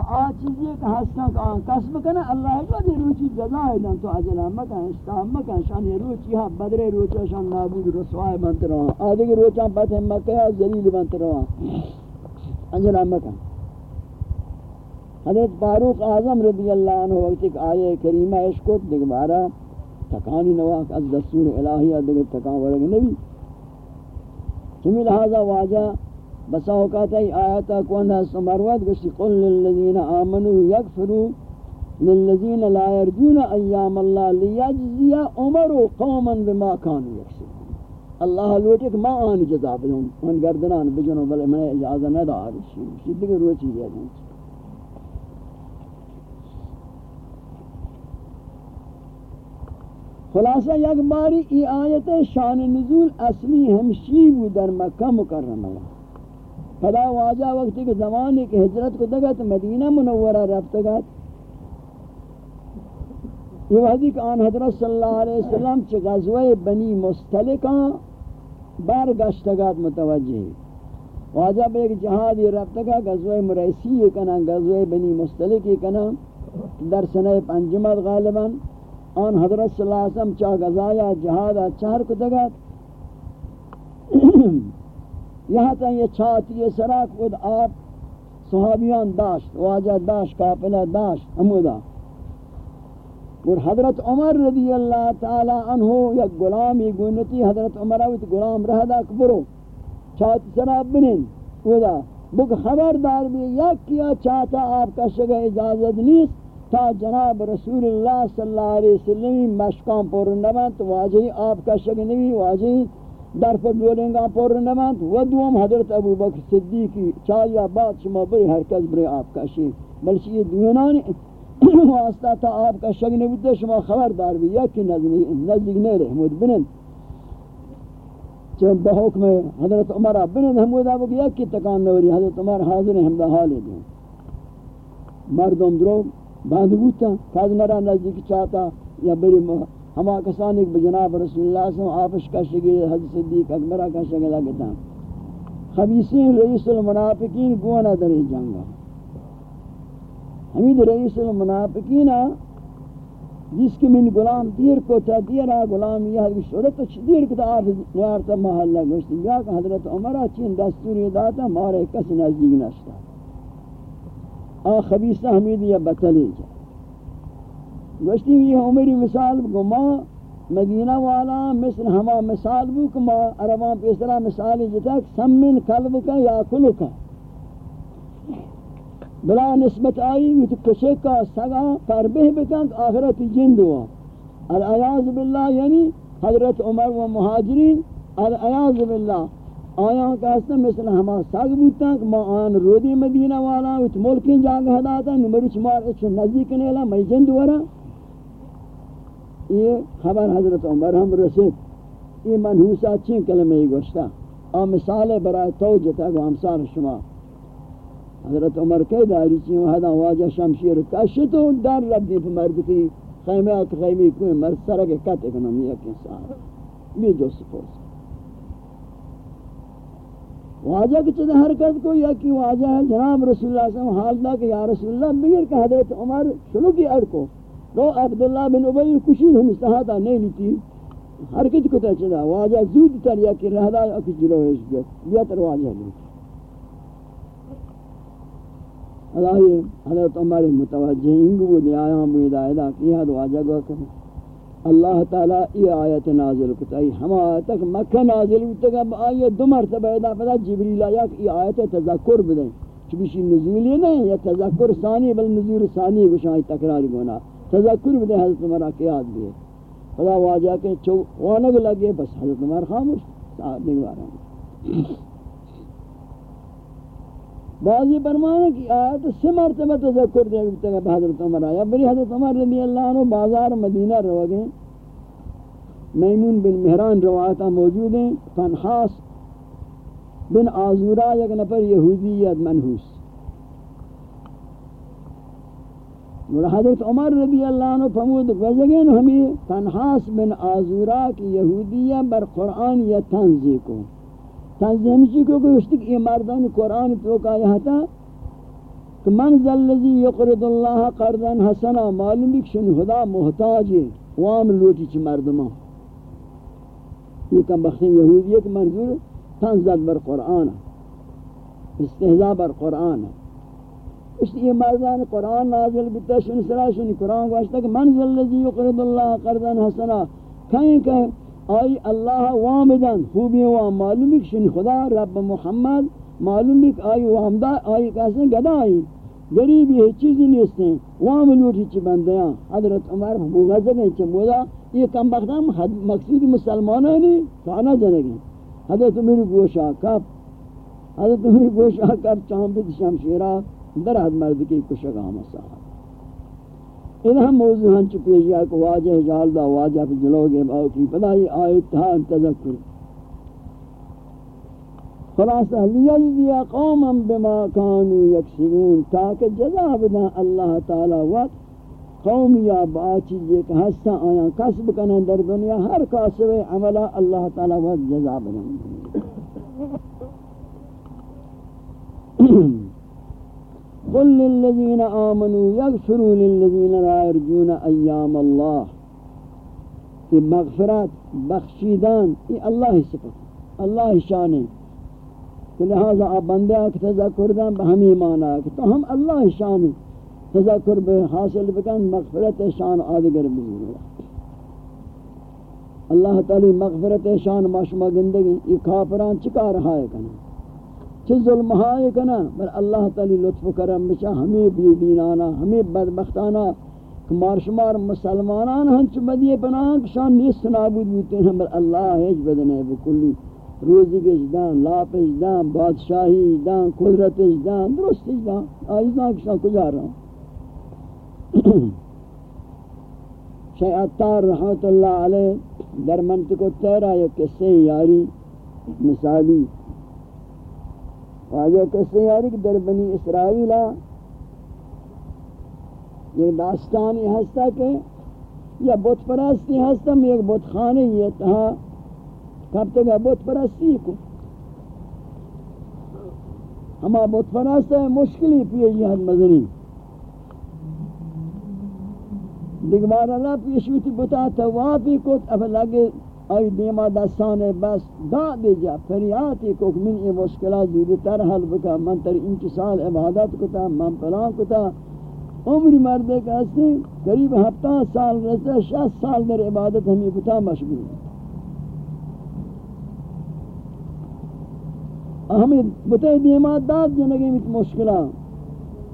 با آ چیزی کہ ہستا کہ آن کسب کنا اللہ ہے کہ روچی جزا ہے دن تو عجلہ مکن اشتام مکن. شان یہ روچی ہاں بدر روچا شان نابود رسوائے بنت رہا آدھے کہ روچا پتہ مکہ زلیل بنت رہا عجلہ مکن. حضرت فاروق اعظم رضی اللہ عنہ وقت ایک آیہ کریمہ عشقت دیکھ بارا تکانی نواق از دستور الہیہ دیکھ تکان ورگ نبی. چمی لہذا واجہ بسا اوقات ای آیتا کون ہے سمروت گوشتی قل للذین آمنوا یکفروا للذین لا يرجون ایام اللہ لیجزی عمر قوما بما کانوا یکسبون. اللہ لوٹے ما آن جزا بدوں ان گردنان بجنو بلے میں اجازہ نہ دا رشی شدی کے روچی دیا جائیں خلاصہ یک باری ای آیت شان نزول اصلی ہمشی بود در مکہ مکرمہ. پدا واجہ وقت کے زمانے کی ہجرت کو دگت مدینہ منورہ رفت گت یہ وحدی کہ آن حضرت صلی اللہ علیہ وسلم چھ غزوہ بنی مستلقہ برگشتگت متوجہ واجہ بے ایک جہادی رفت گا غزوہ مریسی کنا، غزوہ بنی مستلقی کنا، در سنہ پنجمت غالباً۔ آن حضرت صلی اللہ علیہ وسلم چاہ غزایا جہادا چہر کو دگت یہاں تک یہ چھاتی سراک خود آپ صحابیان داشت، واجہ داشت کافلہ داشت ہمودا اور حضرت عمر رضی اللہ تعالی عنہ یک غلامی گونتی حضرت عمر اوت غلام رہ دا کبرو چھاتی سراک بنین ودا بک خبردار بھی یک کیا چاہتا آپ کا شگہ اجازت نیست، تا جناب رسول اللہ صلی اللہ علیہ وسلم مشکان پورندبان تو واجہی آپ کا شگہ نوی واجہی در پر پر نمند و دوم حضرت ابو بکر صدیقی چاہیا بعد شما بری حرکت بری آپ کا شیر بلکہ یہ دوینانی واسطہ تا آپ کا شک نبوتا شما خبردار بھی یکی نزدیک نہیں رہے حمود بنند چون بحکم حضرت عمر بنند حمود آبو کہ یکی تکان نوری حضرت عمر حاضر ہیں حمدہ حالی دیں. مردم درو باندھ بوتا کاز نرا نزدیک چاہتا یا بری ہما کسان ایک بجناب رسول اللہ صلی اللہ علیہ وسلم آپش کا شگیر حضرت صدیق اکبرہ کا شگلہ گتا خبیصین رئیس المنافقین گونا در جنگا حمید رئیس المنافقین جس کی من غلام دیر کو تا دیرا غلام یہ حضرت شورت دیر کو تا آرز نیارتا محلہ گوشتی۔ یا کہ حضرت عمرہ چین دستوری داتا مارے کس نزدیک نشتا۔ آ خبیصہ حمید یا بطلی جا گوشتی یہ عمری مثال کو ما مدینہ والا، مثل ہما مثال بو کہ ما عربان پیسرا مثالی جتا سمن قلب کا یا کلو کا۔ بلا نسبت آئی وہ تو کشے کا سگا کربہ بکن آخرت جند ہوا العیاض باللہ یعنی حضرت عمر و مہاجرین العیاض باللہ۔ آیا کہاستا مثل ہما سگ بوتا کہ ما آن رودی مدینہ والا وہ تو ملکین جاگہ ہداتا نمبر چمار اچھو نزدیک نیلا، میں جند ورا یہ خبر حضرت عمر ہم رسید. یہ منحوسہ چین کلمہ ہی گوشتا. اور مثال برای توجتا گو ہمسان شما. حضرت عمر کئی داری چین وحدا واجہ شمشیر کشتو در رب دی پہ مرد کی خیمہ خیمیات خیمی کوئی مرد سرک کت اکنامی ایک انسان. بھی جو سپوس واجہ کی چیز حرکت کو یا کی واجہ ہے؟ جناب رسول اللہ صلی اللہ علیہ وسلم، حال دا کہ یا رسول اللہ بگر کہ حضرت عمر شنو کی اڑکو تو عبداللہ بن عبی کشید ہم استحاتا نہیں لیتی حرکت کتا چلا واجہ زود تر یا کہ رہدا اکی جلو ہے اس بیت تر واجہ لیتی اللہ حضرت عمر متوجہ انگو دی آیاں بو ہدایدہ کی حد واجہ گو کرنے اللہ تعالی ای آیت نازل کتا ای ہم آیتک مکہ نازل کتا اب آیت دو مرتبہ ادا پدا جبریل آیا کہ ای آیت تذکر بدیں چبیشی نزولی نہیں یا تذکر ثانی بل نزول ثانی گوشائی تکراری گونا تذکر بھی حضرت عمر کی یاد بھی خدا واجہ کے چو وانگ لگے بس حضرت عمر خاموش، ساتھ نگوارا بعضی برمانے کی آیت سے مرتبہ تذکر دے گا کہ حضرت عمر آیا۔ بری حضرت عمر رضی اللہ عنہ بازار مدینہ رو گئے میمون بن مہران روایتہ موجود ہیں۔ فنحاس بن آزورا یک نفر یہودیت منحوس۔ اور حضرت عمر رضی اللہ عنہ فرمود وزگین ہمیں تنحاس بن آزورا کی یہودیہ بر قرآن یا تنزی کو۔ تنزی ہمشی کو؟ کہ اس تک یہ مردان قرآن تو کا یہاں تھا کہ من ذلذی یقرد اللہ قرضا حسنا، معلوم ہے کہ خدا محتاج ہے، وام لوٹی چی مردمان یہ کم بخشین یہودی ہے منظور تنزد بر قرآن استحضاء بر قرآن۔ ہے اس یہ مردان قرآن نازل بیتا شن سرا شن قرآن گوشتا کہ من ذلذی یقرد اللہ قرضا حسنا. کہیں کہ آئی اللہ وامدن خوبی وام معلوم ہے کہ شن خدا، رب محمد معلوم ہے کہ آئی وامدہ آئی کیسے گدا آئی. غریبی ہے چیزی نیستیں وام لوٹی چی بندیاں حضرت عمر مغزر ہیں چی مولا یہ کم بختہ مقصود مسلمان ہے نہیں تو جنگی. حضرت میری گوشا کب حضرت میری گوشا کب چاہم بھی شمشیرہ در حد مرد کی کشگا ہم صاحب انہا موضوع ہن چپی جا کہ واجہ جال دا واجہ پہ جلوگے باو کی پدا یہ آیت تھا تذکر۔ خلاصہ لیجزی قوما بما كانوا یکسبون تاکہ جزا بدا اللہ تعالی وقت قوم یا با چیزی کہ ہستا آیا کسب کنن در دنیا ہر کاسب عملہ اللہ تعالی وقت جزا بدا قل للذین آمنوا یغفروا للذین لا يرجون ایام اللہ کہ مغفرت بخشیدان یہ اللہ صفت اللہ شان ہے۔ کہ لہذا آپ بندے آکھ تذکر دیں بہمی مانا کہ تو ہم اللہ شان تذکر بے حاصل بکن، مغفرت شان آدگر بزرگ اللہ تعالی مغفرت شان ماشما گندگی، یہ کافران چکا رہا ہے کنا۔ چھ ظلم ہائے کنا بل اللہ تعالی لطف کرم بچا، ہمیں بھی دینانا، ہمیں بدبختانا مار شمار مسلمانان ہنچ بدیے پناہ شان نیست نابود بوتے ہیں بل اللہ ہیچ بدنے بکلی۔ روزی کے دان لاپش دان بادشاہی دان قدرت دان درست دان آئیزان کشان کجا رہا؟ ہوں شیع اتار رحمت اللہ علیہ، در منطق تیرہ یا قصے یاری، مثالی۔ واجہ قصے یاری کہ در بنی اسرائیلہ یہ داستانی ہستا کہ یا بت پرستی ہستا، میں ایک بت خانے یہ تہا کب تک بت پرستی کو؟ ہما بت پرست ہے مشکلی پیے جہد مزنی۔ دیگوار اللہ پیشویتی بتا توافی کت اب لگے آئی دیما دستان بس دا دے جا فریاتی کو من ای مشکلات دیدی تر حل بکا من تر انکسال عبادت کتا من پلان کتا عمری مردے کا ہستی قریب ہفتہ سال رسے شست سال در عبادت ہمیں کتا مشغول ہمیں بتائی دیمات داد جنگی مت مشکلہ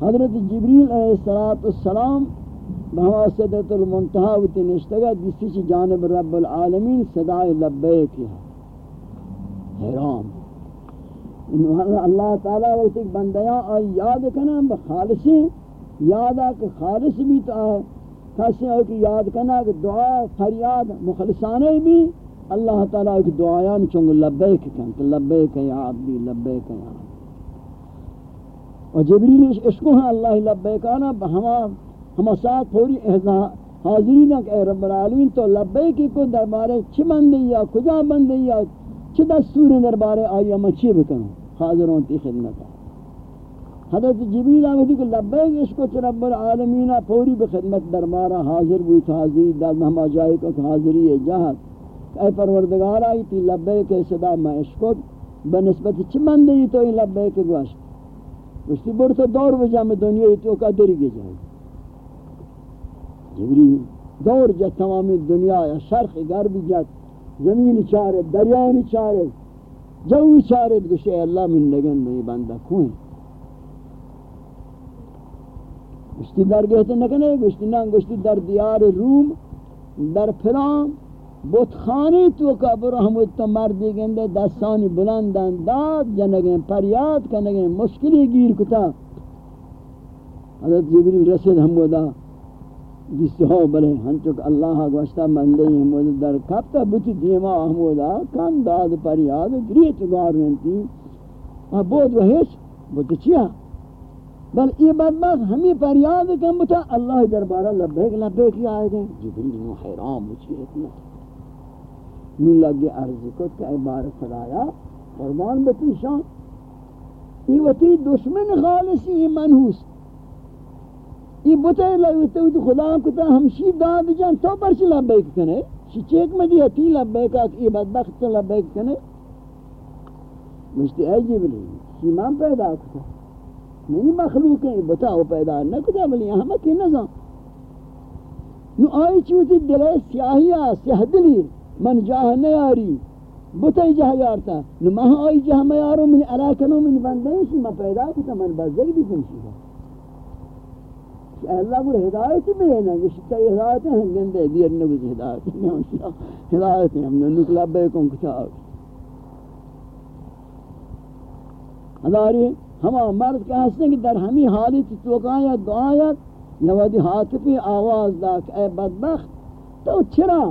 حضرت جبریل علیہ السلام بہوا صدت المنتہا وتی نشتگا جسی چی جانب رب العالمین صدای لبیک ہے۔ حیرام اللہ تعالیٰ وقت ایک بندیاں آئی، یاد کنا بخالصی یادا کہ خالص بھی تو آئے۔ کسی ہے کہ یاد کنا کہ دعا فریاد مخلصانے بھی اللہ تعالیٰ کی دعایان چونگ لبیک کن کہ لبیک یا عبدی، لبیک یا عبدی۔ اور جبریل عشقوں ہیں اللہ لبیکانا ہما ہما ساتھ پوری حاضری نہ کہ اے رب العالمین تو لبیکی کو دربارے چھ بندی یا کجا بندی یا چھ دستور دربارے آئی اما چھ بکنو حاضروں تی خدمت حضرت جبریل آمدی کہ لبیک اس کو چھ رب العالمین پوری بخدمت دربارہ حاضر ہوئی تو حاضری داد ہما جائے کو حاضری ہے جہت اے پروردگار آئی تی لبے کے صدا میں اشکت بنسبت چی من تو ای لبے کے گوشت۔ گوشتی برتا دور بجا میں دنیا تو کا دری گی جائے جبری دور جت تمامی دنیا یا شرق غربی جت زمین چارے، دریانی چارے، جوی چارے گوشتی اللہ من نگن نہیں بندہ کوئی گوشتی در گہتے نکنے گوشتی نا گوشتی در دیار روم، در فلان بتخانی تو قبر ہمت تو مردی گندے دستانی بلندن، داد جنگیں پریاد کنگیں مشکلی گیر کتا۔ حضرت جبریل رسید ہمودا جس ہو بلے ہنچک اللہ گوشتا مندے ہمودا در کبتا بوتی دیما ہمودا کن داد پریاد گریت گار رنتی بود و ہیچ بود چیا؟ بل یہ بدبخت ہمیں پریاد کن بتا اللہ دربارہ لبیک لبیک ہی آئے گئے جبریل نو حیرام بچی اتنا نو لگے عرض کو کہ عبارت خدایا قربان بتی شان ای وتی دشمن خالصی منحوس۔ یہ بتے لگتے ہوئی تو خدا کتا ہمشی داد جان، تو پرچ لبیک کنے۔ شی چیک میں دیا تی لبیک آت یہ بدبخت لبیک کنے۔ مجھتی عجیب نہیں شی من پیدا کتا۔ میں مخلوق ہیں بتاؤ پیدا نہ کتا بلی ہم کی نظام نو آئی چوتی دلے سیاہی آ، سیاہ دلی، من جاہ نیاری۔ بتائی جاہ یارتا۔ نو ماہ آئی جاہ میارو من علاکنو من بندے شی من پیدا کتا، من بزرگ بھی کنشی کہ اللہ کو ہدایت ملے نا، کہ شکا ہدایت ہیں گندے دیر نگز ہدایت ہیں ہدایت ہیں ہم نے نکلا بے کن کتاب ہداری ہما مرد کا حسن کہ در ہمی حالت توقعیت دعایت نوادی حاطفی آواز دا کہ اے بدبخت، تو چرا؟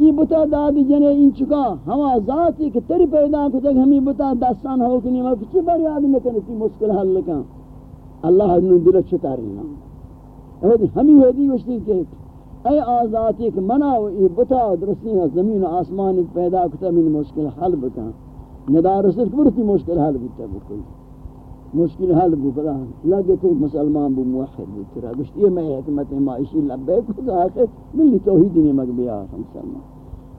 یہ بتا دادی جنے ان چکا؟ ہما ذاتی کہ تری پیدا کو تک ہمیں بتا دستان ہو کنی میں کچھ بار یاد نکنی، تی مشکل حل لکا اللہ نے دل چھتا رہنا ہمی ہوئی وشتی کہ اے آزاد ایک منع و ای بتا درستی ہے، زمین و آسمان پیدا کتا، من مشکل حل بکا۔ ندا رسل برتی مشکل حل بکتا بکل مشکل حل بو بلا لگے تو مسلمان بو موحد بو ترا۔ گشتی ہے میں حکمت معاشی لبے کو آخر۔ ملی توحیدی نے مقبیا مسلمان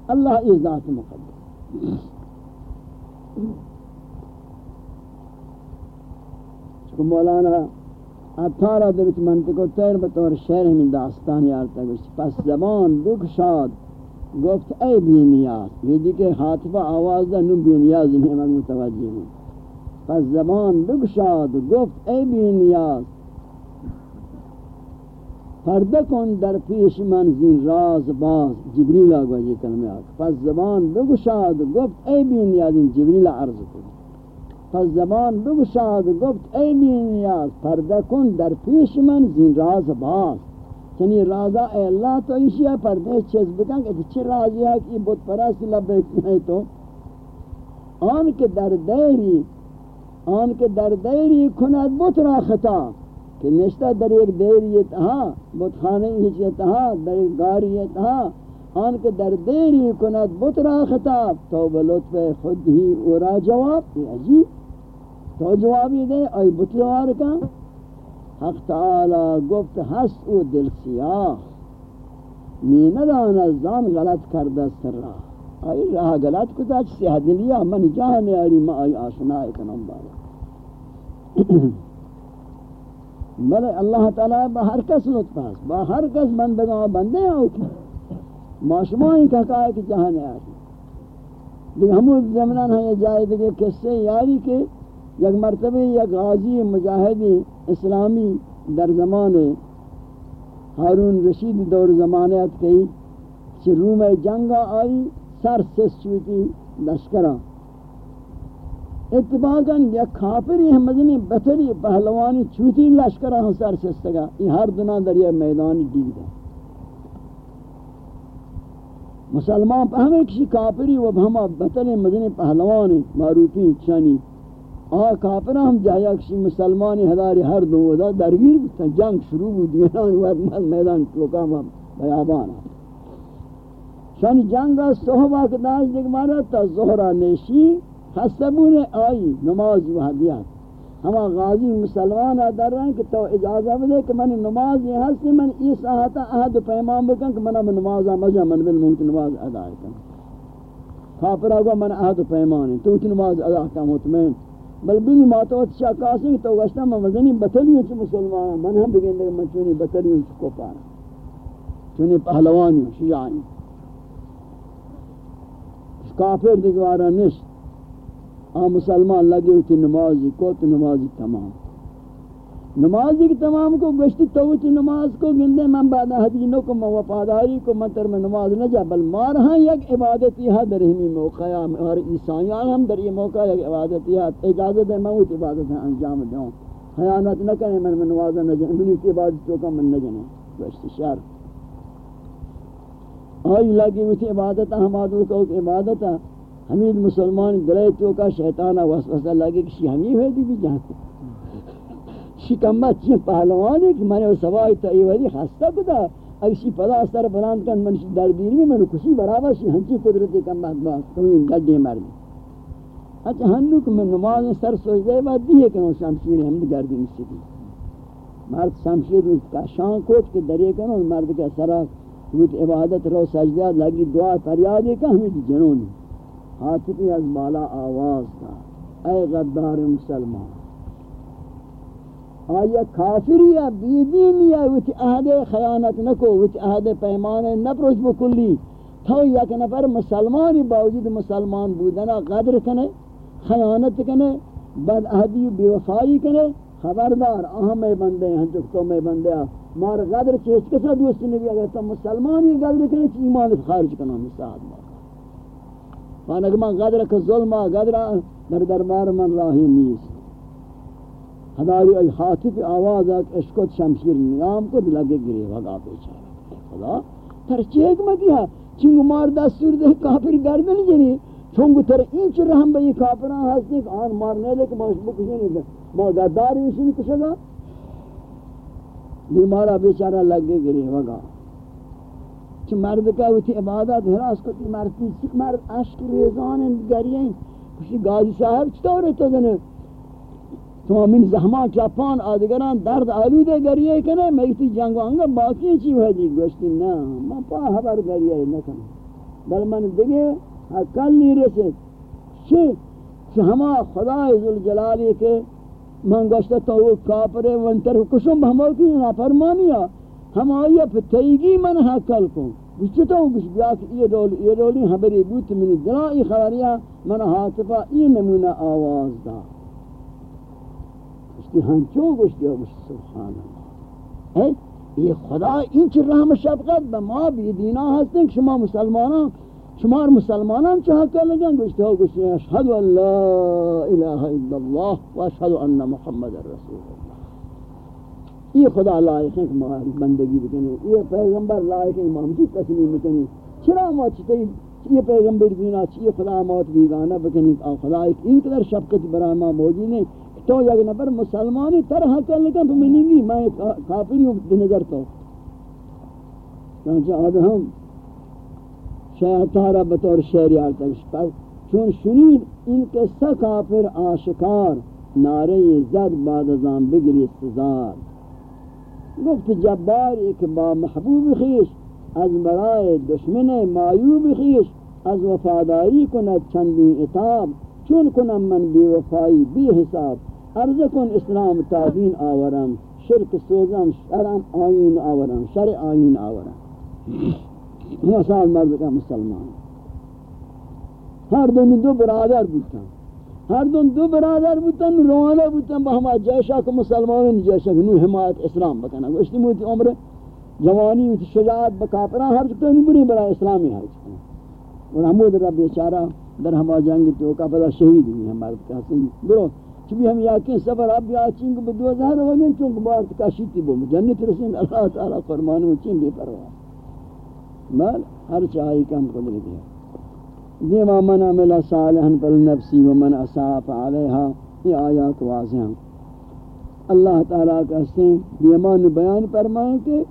اللہ ای ذات مقدر مولانا اتارا درت منطقه تیر بطور شعر همین داستان یارتا گوشت. پس زبان بکشاد گفت، ای بی نیاز. یہ دیکھے حاطفہ آواز دا نو بی نیاز نہیں میں متوجہ ہوں پس زبان بکشاد گفت، ای بی نیاز. پردہ کن در پیش من، زین راز باز. جبریل آگو یہ کلمہ آگا پس زبان بگشاد، گفت، ای بی نیاز جبریل عرض کن. پس زبان بگشاد گفت، ای نیاز، پرده کن در پیش من، زین راز باز. چنی رازا اے اللہ، تو ایشیا پردے چیز بکن کہ چی رازی ہے کہ بود پرست لبے کنے تو. آن کے در دیری، آن کے در دیری کند بود را خطا کہ نشتہ در ایک دیری تہا بود خانے ہی تہا در ایک گاری تہا آن کے در دیری کند بود را خطا، تو بلطف خود ہی اورا جواب عجیب. تو یہ دے ای بطلوار کا حق تعالی گفت هست او دل سیاه. می ندان از دان غلط کرده سر را. ای راه غلط کتا سیاه دلیا من جاه یاری ما ای آشنا ای کنم بار. بله، مل اللہ تعالی با ہر کس لطف است. با ہر کس بندہ بندے او کی ماشما این کا کہا کہ جہان ہے دیکھ ہم زمانہ ہے جائے دیکھ قصے یاری کے یک مرتبہ یک غازی مجاہدی اسلامی در زمان ہارون رشید دور زمانیت کئی چھ روم جنگا آئی، سر سس چوتی لشکرہ اتباقاً یک کھاپری مدنی بطری پہلوانی چوتی لشکرہ ہم سر سستگا یہ ہر دنہ در یہ میدانی دیگ دا مسلمان پہمیں کسی کافری و ہما بطری مدنی پہلوانی معروفی چانی آ کافرہ ہم جایا کسی مسلمانی ہداری ہر دو دا درگیر بودتا جنگ شروع بود دیگران وقت میدان چوکا ہم بیابانا شان جنگا صحبہ کداش دیکھ مارا تا زہرہ نیشی حسبون آئی نماز و حدیات ہما غازی مسلمان در ہیں کہ تو اجازہ بدے کہ من نماز یہ ہستی من ای ساہتا احد پیمان بکن کہ من نمازا مجھا من بالمونت نماز ادا کن کافر آگا من احد پیمان تو نماز ادا کن مطمئن. بل بینی ماتوت شاہ کاسی تو گشتا میں وزنی بطلیوں چی مسلمان، من ہم بگین دے من چونی بطلیوں چی کو پار چونی پہلوانیوں شجاعی کافر دیگوارا نشت آ مسلمان لگے ہوتی نمازی، کوت نمازی تمام. نمازی کی تمام کو گشتی توچی نماز کو گندے من بعد حدینوں کو من وفاداری کو من تر میں نماز نہ جا، بل مار ہاں یک عبادتی ہے در ہمی موقع اور عیسائیان ہم در یہ موقع یک عبادتی ہے، اجازت ہے میں وہ عبادت ہے انجام دوں۔ خیانت نہ کریں من نماز نہ جائیں منی کی عبادت تو کا من نہ جائیں گشتی شر آئی لگی ہوتی عبادت ہم آدھو کو عبادت۔ ہے حمید مسلمان دلے تو کا شیطانہ وسوسہ لگے کہ ہمیں ہوئی دی بھی جانتے شکمت چی پہلوان ہے کہ میں نے سوائی تا ایوری خستہ کتا اگر شی پدا سر بلان کن، من دربیر میں من کسی برابر شی ہنچی قدرتی کمت باس کمی گڈی مردی اچھا ہنو کہ من نماز سر سوچ دے بعد دیئے کہ نو شمشیر ہم گردی نسی مرد شمشیر کا شان کوٹ کے درے کنو مرد کا سرا ویت عبادت رو سجدہ لگی دعا فریاد ہے کہ ہمیں جنون. حاطفی از بالا آواز دا اے غدار مسلمان. آیا کافری یا بیدین یا ویت عہد خیانت نکو ویت عہد پیمان نپروش بکلی، تو یک نفر مسلمانی باوجود مسلمان بودنا قدر کنے، خیانت کنے بد عہدی و بیوفائی کنے. خبردار اہم بندے ہیں جو تو میں بندے ہیں. مار قدر چیز کسا دوستی نبی، اگر تو مسلمانی قدر کنے چی ایمان خارج کنا مساعد مار فانک من قدر کا ظلم، قدر در دربار من راہی نیست. ہداری ای حاطف آواز آک اشکت شمشیر نیام کو لگے گرے وگا پیچھا خدا تر چیک مدی ہے چنگو مار دستور دے کافر گردن جنی۔ چونگو تر این چر رحم بئی کافران ہستی ہاں، کہ آن مارنے لے کہ ماش بکشنی دے ما گداری وشنی کشگا بیمارا بیچارہ لگے گری وگا چھ مرد کا ہوتی عبادت حراس کو مرد۔ سکھ مرد، عشق، ریزان گریئیں کشی گازی صاحب چطور ہے تو دنے؟ تو من زحمان چاپان آدگران درد آلود گریئے کنے میں کتی جنگو انگا باقی چی ہے گوشتی؟ نا، من پا حبر گریئے نکن بل من دگے حکل نہیں رسے چھ چھ ہما خدا عزالجلالی کے من گوشتا تو وہ کافر ونتر کشم بہمو کی نا فرمانیا ہم آیا پتیگی من حکل کو۔ گوشتا ہوں گوش بیا کہ یہ دولی یہ دولی حبری بوت من دلائی خبریا من حاطفہ یہ نمونہ آواز دا۔ گوشتی ہنچو گوشتی گوشت، سبحان اللہ۔ اے، یہ خدا انچ رحم شفقت بما بھی دینا ہستیں کہ شما مسلمانان شمار مسلمانان چاہ کر لگن؟ گوشتی ہو گوشتی اشہد ان لا الہ الا اللہ و اشہد ان محمد رسول اللہ یہ خدا لائق ہے کہ بندگی بکنی یہ پیغمبر لائق ہے کہ ہم تسلیم بکنی۔ چرا ما چیتے یہ پیغمبر دینا چیئے خدا موت بیگانہ بکنی؟ خدا ایک ان قدر شفقت برای ما موجود ہے تو یک نفر مسلمانی طرح کر لکن تو میں نہیں میں کافری ہوں نظر تو۔ چنانچہ آدھم شیعہ تارا بطور شہری آتا چون شنید ان قصہ کافر آشکار نعرے زد بعد ازام بگری سزار۔ گفت جبار ایک با محبوب خیش، از برای دشمن مایوب خیش، از وفاداری کند چندی اتاب، چون کنم من بی وفایی، بی حساب۔ عرض کن اسلام تادین آورم، شرک سوزم، شرم آئین آورم، شر آئین آورم. مثال مرد کا مسلمان. ہر دن دو برادر بودتن. ہر دن دو برادر بودتن روانه بودتن، با ہما جیشا کو مسلمانین جیشا نو حمایت اسلام بکنا گوشتی موتی عمر جوانی موتی شجاعت بکاپران ہر چکتا نو بری برای اسلامی ہر چکتا اور حمود رب بیچارہ در ہما جنگ تو کا پدا شہید ہوئی ہمارے کہتے برو چبی ہم یاکین سفر، اب یا چنگ بو دو ہزار ہو گئے چونکہ بار کاشیتی بو، جنت رسین اللہ تعالی فرمانو چین بے پرواہ مال ہر چاہی کم قدرت ہے دیما من عمل صالحا فلنفسی ومن اساف علیہا، یہ آیات واضح ہیں۔ اللہ تعالیٰ کہتے ہیں دیمان بیان فرمائیں کہ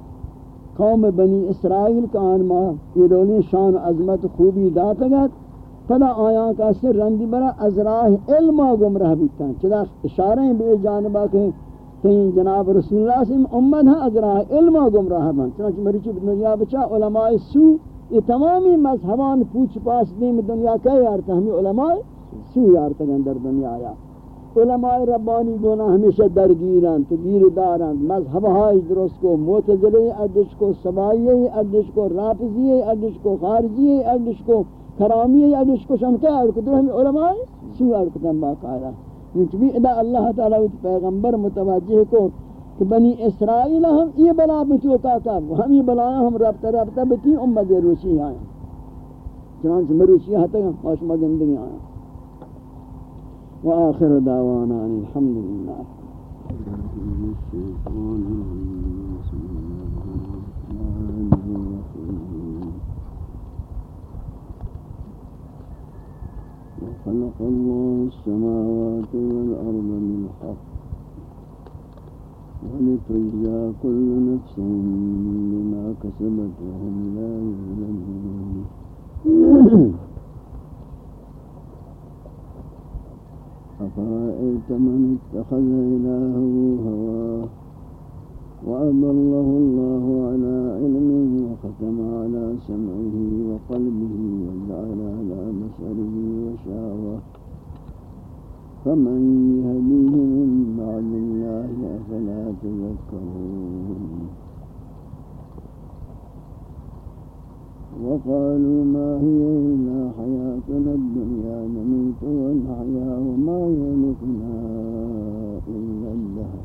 قوم بنی اسرائیل کا آنما یہ رولی شان عظمت خوبی داتگت فلا آیاں کا سر رندی برا ازراہ علمہ گمراہ بیتا چلا اشاریں بے جانبہ کہ تین جناب رسول اللہ صلی اللہ علیہ وسلم امت ہاں ہے ازراہ علمہ گمراہ بن، چنانچہ مریچی دنیا بچا علماء سو، یہ تمامی مذہبان پوچھ پاس دیم دنیا کیا یارتا ہمیں علماء سو یارتا اندر دنیا آیا۔ علماء ربانی گونا ہمیشہ درگیران، تو گیر داران مذہب ہائی درست کو معتزلی ادش کو سبائی ادش کو، رافضی ادش کو، خارجی ادش کو کرامی یا دش کو شمتا اور کو علماء شو اور کو تم باقاعدہ۔ یعنی بھی ادا اللہ تعالی پیغمبر متوجہ کو کہ بنی اسرائیل ہم یہ بلا بتو کا کا، ہم یہ بلا ہم رب طرف تب تھی امت روشی ہیں چنانچہ مروشی ہتا ہاں خوش مگندگی آیا ہاں۔ وآخر دعوانا الحمد لله خلق الله السماوات والأرض بالحق. ولتجزى كل نفس بما كسبت وهم لا يظلمون. أفرأيت من اتخذ إلهه هواه؟ وأضله الله على علمه وختم على سمعه وقلبه وجعل على بصره وشاوة فمن يهديه من بعد الله أفلا تذكرون. وقالوا ما هي إلا حياتنا الدنيا نموت ونحيا وما يهلكنا إلا الدهر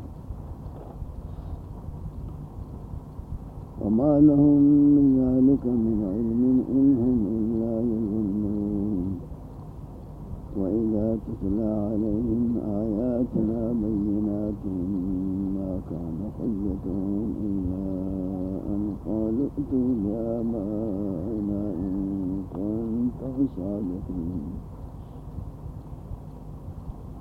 وما لهم من ذلك من علم إن هم إلا يظنون. وإذا تتلى عليهم آياتنا بينات ما كان حجتهم إلا أن قالوا ائتوا بآبائنا إن كنتم صادقين.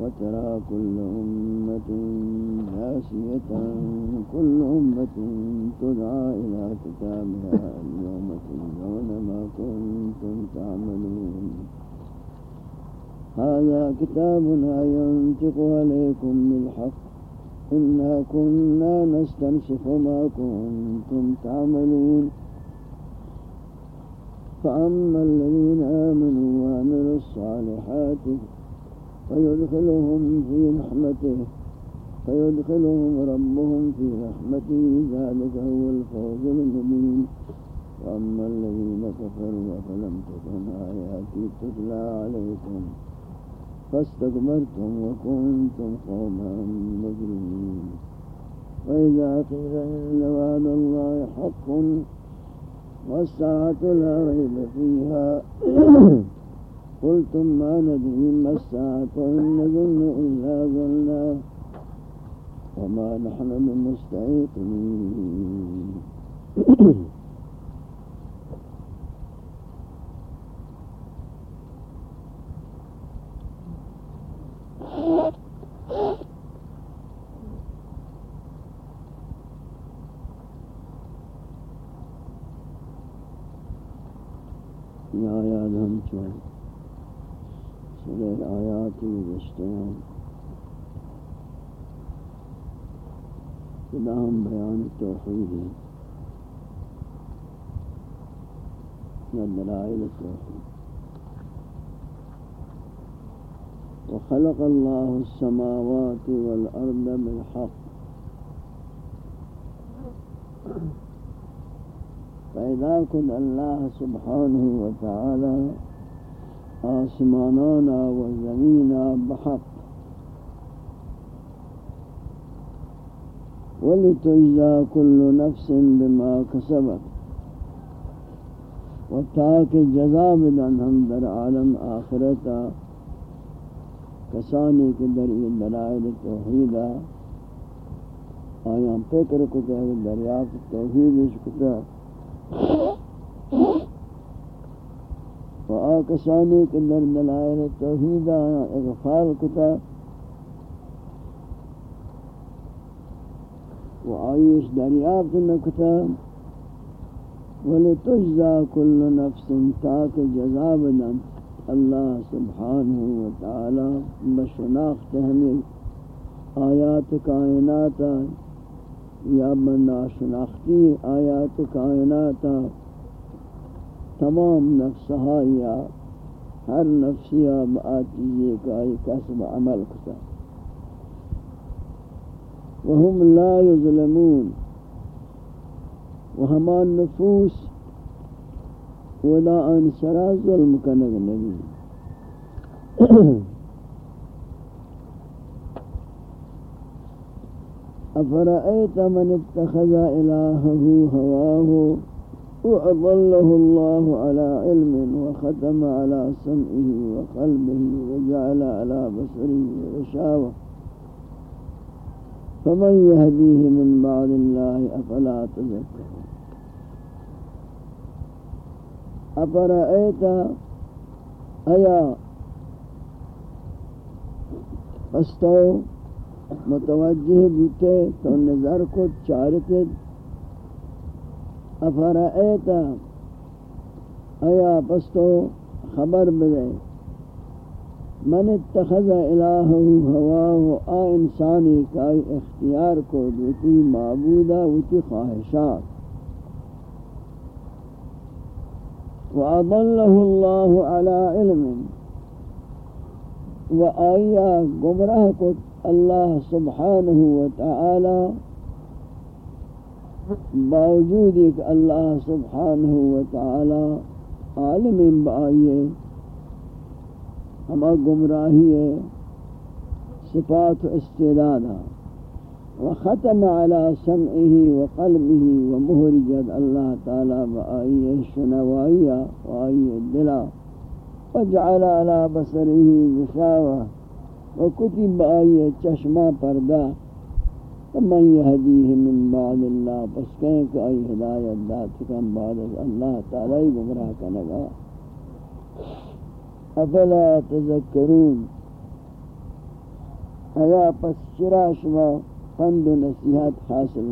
وترى كل أمة ناسية كل أمة تدعى إلى كتابها اليوم تجزون ما كنتم تعملون. هذا كتابنا ينطق عليكم بالحق. إنا كنا نستنسخ ما كنتم تعملون. فأما الذين آمنوا وعملوا الصالحات فيدخلهم في رحمته فيدخلهم ربهم في رحمته ذلك هو الفوز المبين. وأما الذين كفروا فلم تكن آياتي تتلى عليكم؟ فاستكبرتم وكنتم قوما مجرمين. وإذا قيل إن وعد الله حق والساعة لا ريب فيها. قلتم ما ندري ما الساعة إن نظن إلا ظنا وما نحن بمستيقنين يا يا دهم شوي سورہ آیات گزشتے ہیں خدا ہم بیان توحید ہیں دلائل توحید وخلق الله السماوات والأرض بالحق. فإذا كن الله سبحانه وتعالى آسمانانا و زمینا بحق. ولتجزى كل نفس بما كسبت و تاک جزا بدن ہم در عالم آخرتا. کسانی کے در یہ دلائل توحیدہ. آیاں فکر کتا ہے دریافت توحیدش کتا و آکسانی کے در دلائل توحید آیا اغفال کتا۔ و آئیش دریافت نکتا ولتجزا کل نفس تاک جزا بدن اللہ سبحانہ وتعالی بشناخت ہمیں۔ آیات کائناتا یا بنا شناختی آیات کائناتا تمام نفسها یا ہر نفسیا بآتیزی کا ای کسب عمل کتا وهم لا يظلمون وهمان نفوس ولا آن سرا ظلم کنگ نبی. افرأيت من اتخذ إلهه هواه؟ وأضله الله على علم وختم على سمعه وقلبه وجعل على بصره غشاوة. فمن يهديه من بعد الله أفلا تذكرون افرائیتا ایا پس تو متوجہ بوتے تو نظر کو چارتے افرائیتا ایا پس تو خبر بدے من اتخذ الہ ہواہ آ انسانی کا اختیار کو دوتی معبودہ وتی خواہشات وأضله الله على علم. وآيا قمره الله سبحانه وتعالى باوجودك الله سبحانه وتعالى عالم بآئیے ہما گمراہی ہے، صفات استعدادہ وختم على سمعه وقلبه ومهرجد الله تعالى بآيه شنوائية وآيه الدلا وجعل على بصره غشاوة وكتب بآيه چشمہ پردہ۔ فمن يهديه من بعد الله پس کہیں کہ آئی ہدایت بعد اللہ تعالی گمراہ کنگا افلا تذکرون؟ آیا پس چرا شما و نصیحت حاصل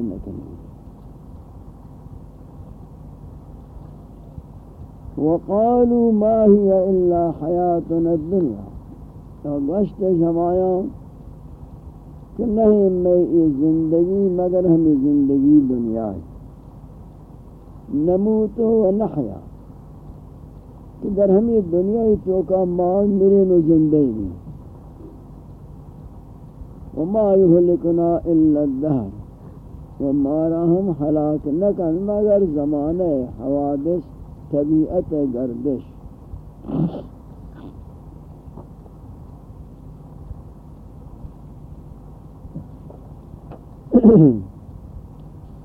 وقالوا ما هي إلا حياتنا الدنيا۔ گوشت جمایا کہ نہیں میں یہ زندگی مگر ہمیں زندگی دنیا ہے نموت و نحیا. کہ در ہمیں دنیا ہی تو کا مال میرے نو زندگی وما يهلكنا الا الدهر. وما رحم هلاك نکن مگر زمانه حوادث طبیعت گردش.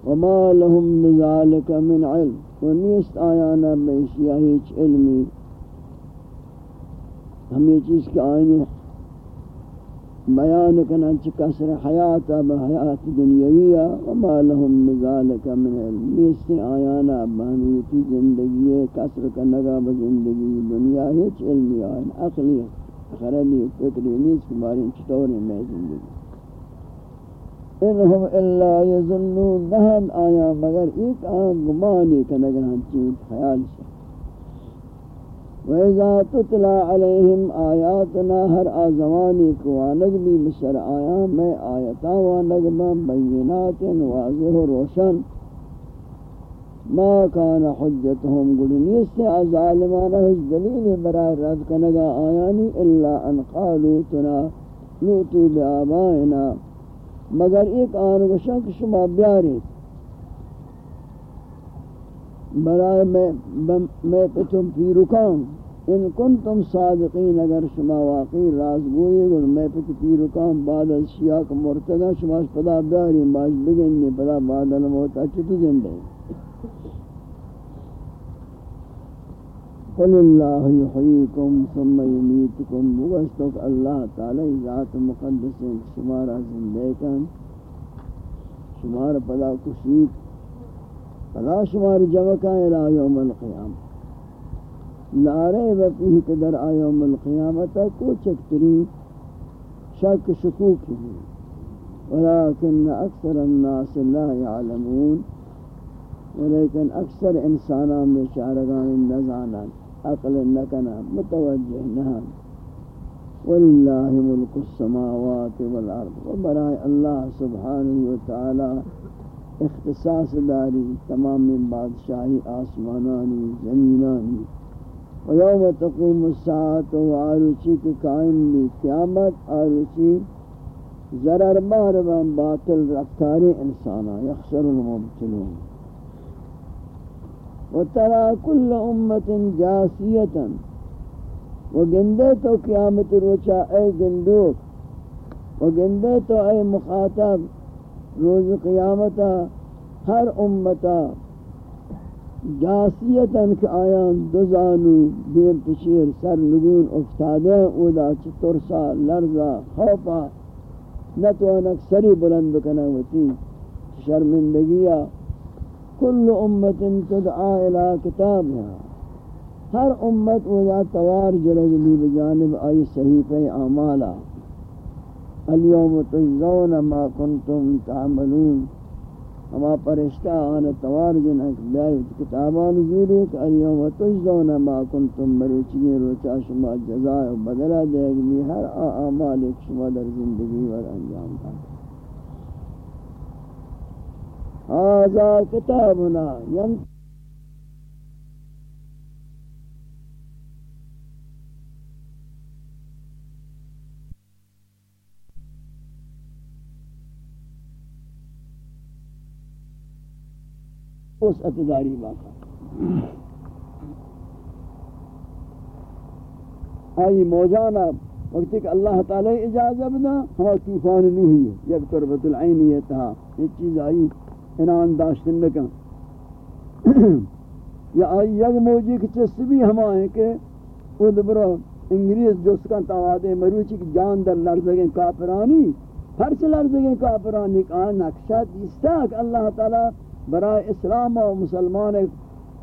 وما لهم بذلك من علم۔ ونیست آیانا بیشیہ ہیچ علمی۔ ہم یہ چیز کے آئینی بیان کنن چ کسر حیات با حیات دنیاویہ وما لهم بذلك من علم۔ نیست آیانا بہمیتی زندگی کسر کنگا با زندگی دنیا ہیچ علمی آئین، عقلی خردی فکری نیست کماری چطوری میں زندگی۔ انہم الا یظنون دہن آیا مگر ایک آن گمانی کنگا ہنچین خیال سے۔ وَإِذَا تُتْلَى عَلَيْهِمْ آيَاتُنَا ہر آزمانی کو آنگ بھی مصر آیا، میں آیتا وانگ بم بینات واضح روشن۔ ما کان حجتهم گلنی سے ظالمانہ اس دلیل برای رد کنگا آیانی الا ان قالوا تنا نوتو بآبائنا۔ مگر ایک آنگو کہ شما بیارید. برای میں پتم پیرکان ان کنتم صادقین اگر شما واقعی رازگوئی گل میں پت پیرکان بعد از شیاک مرتگا شما پدا بیاری باش بگنی پدا بعد الموت اچھتی زندگی قل اللہ یحییکم ثم یمیتکم بگشتک اللہ تعالی ذات مقدس شمارا زندہ کن، شمار پدا کشید فلا شمار جمع کا الى یوم القیام لا ریب فیہ قدر آیوم القیامت کو چکتری شک شکوک ہی ولیکن اکثر الناس لا يعلمون ولیکن اکثر انسانان بیچارگان نزانا عقل نکنا متوجہ نہاں وللہ ملک السماوات والارض وبرائے اللہ سبحانہ وتعالی اختصاص داری تمام بادشاہی آسمانانی، زمینانی. و یوم تقوم الساعت و آروچی کی قائم بھی قیامت آروچی ضرر بار بان باطل رفتاری انسانا، یخسر المبتلون. و ترا کل امت جاسیتا و گندے تو قیامت روچا اے گندوک و گندے تو اے مخاطب، روز قیامتا ہر امتا جاسیتاً کہ آیان دزانو دیم پشیر، سر نگون افتادے اودا چی ترسا، لرزا، خوفا، نتوانک سری بلند بکنا ہوتی شرمندگیا کل امت تدعا إلى کتابها ہر أمت ودا توار جلد بجانب آئی صحیفہ اعمالا اليوم تجزون ما کنتم تعملون. ہما پرشتہ آن توار جنک بیائی کتابان زوری کہ اليوم تجزون ما کنتم مروچی روچا شما جزائے و بدلہ دے گی. ہر آمال ایک شما در زندگی ور انجام دا آزا کتابنا ینت وسعت داری باقا آئی موجانا وقتی کہ اللہ تعالی اجازہ بدا ہوا طوفان نوحی ہے. یک تربت العینیت تھا. یہ چیز آئی انان داشتن لکن۔ یا آئی یک موجی کی چست بھی ہم آئیں کہ وہ دبرو انگریز جس کا توادے مروچی کی جان در لرزگیں کافرانی پرچ لرزگیں کافرانی کہ نقشہ دیستا کہ اللہ تعالی برای اسلام و مسلمان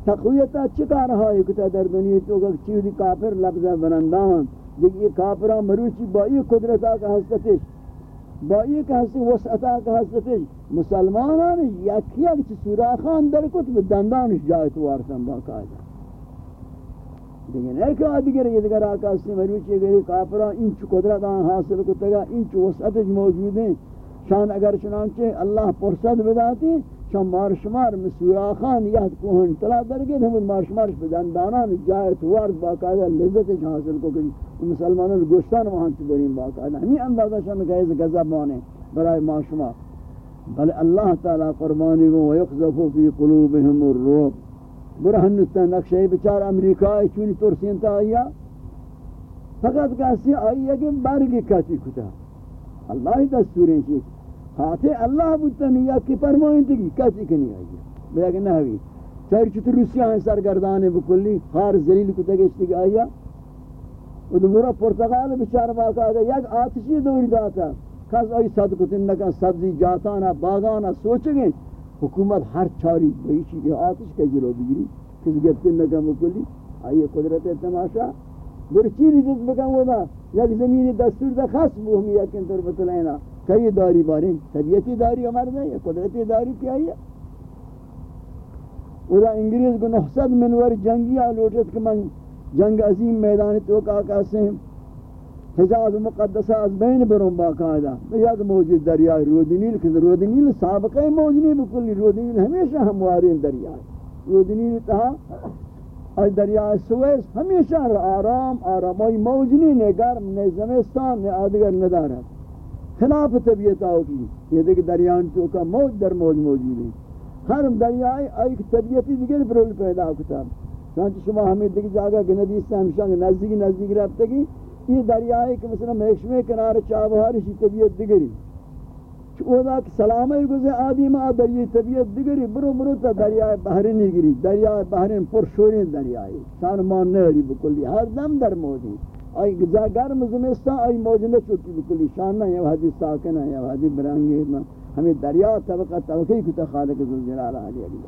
تقویتا چکا رہا ہے کتا در دنیا تو کہ چیزی کافر لفظ برندان دیکھ یہ کافران مروچی با یہ قدرتا کا حسدتش با یہ کہ حسد وسعتا کا حسدتش مسلمانان یکی یک سوراخان در کتب دندانش جایت وارتن باقاعدہ لیکن ایک آدگر یہ دیگر آقا سے مروچی گئی کافران انچ قدرت آن حاصل کتگا انچ وسعتش موجود ہیں شان اگر چنانچہ اللہ پرسد بداتی شما مار شمار یاد کوہن طلا درگے ہم مار شمار بدن دانان جایت وارد باقاعدہ لذت حاصل کو کہ مسلمانوں گوشتان وہاں سے برین باقاعدہ ہمیں اندازہ شان کہ اس غضب مانے برائے ما شما بل اللہ تعالی قربانی و یقذف فی قلوبهم الرعب برہن نقشہ بیچارہ امریکہ چونی ترسین تا آیا؟ فقط کسی آئی کہ برگی کتی کتا. اللہ دستوریں چیز. خاطر اللہ بودتنی یا کی فرمائیں تھی کسی کنی آئی. لیکن نہ ہوئی. چاہر چطور روسیہ ہیں سرگردانے بکلی، خار زلیل کو تگشتی گا آیا و دمورا پرتغال بچار باقا آگا. یک آتشی دوری داتا. کس آئی صد کتن نکن، سبزی جاتانا، باغانا سوچیں حکومت ہر چاری بہی چیزی آتش کا جلو بگیری کس گفتن نکن بکلی؟ آئیے قدرت تماشا. برچی ریزت بکن وہ دا یک زمین دستور دا خاص بوہمی یکن طور بتلینا کئی داری باریں طبیعتی داری ہمار دیں یا قدرتی داری کیا ہے؟ اولا انگریز کو نحصد منور جنگی آلوٹت کہ من جنگ عظیم میدان تو کہا ہیں۔ حجاز مقدسہ از بین برون باقاعدہ۔ یک موجود دریائے رودنیل کہ رودنیل سابقہ موج نہیں بکلی رودنیل ہمیشہ ہموارین دریائے رودنیل تہا اور دریائے سویس ہمیشہ آرام آرام آئی موج نہیں نے گرم نے زمستان نے آدگر ندارت۔ خلاف طبیعت آگی یہ دیکھ دریان تو کا موج در موج موجود ہے ہر دریائے ایک طبیعتی دیگر برول پیدا کتا چانچہ شما ہمیں دیکھ جاگا کہ ندیس سے ہمشانگ نزدیک نزدیک رابطہ کی۔ یہ دریائے کہ مثلا محشمے کنار چابہاری شی طبیعت دیگری۔ او کہ سلامہ گزے آدی ما دریائے طبیعت دیگری۔ برو برو تا دریائے بحرین نگری۔ دریائے بحرین پرشورین دریائے۔ سانمان نہری بکلی۔ ہر دم در موجود آئی گرم زمستان آئی موج نہ چوٹی بکلی شان نہ یہ حدیث ساکن ہے یہ حدیث برانگی ہمیں دریا طبقہ طبقی کو تخالق ذوالجلال علی علی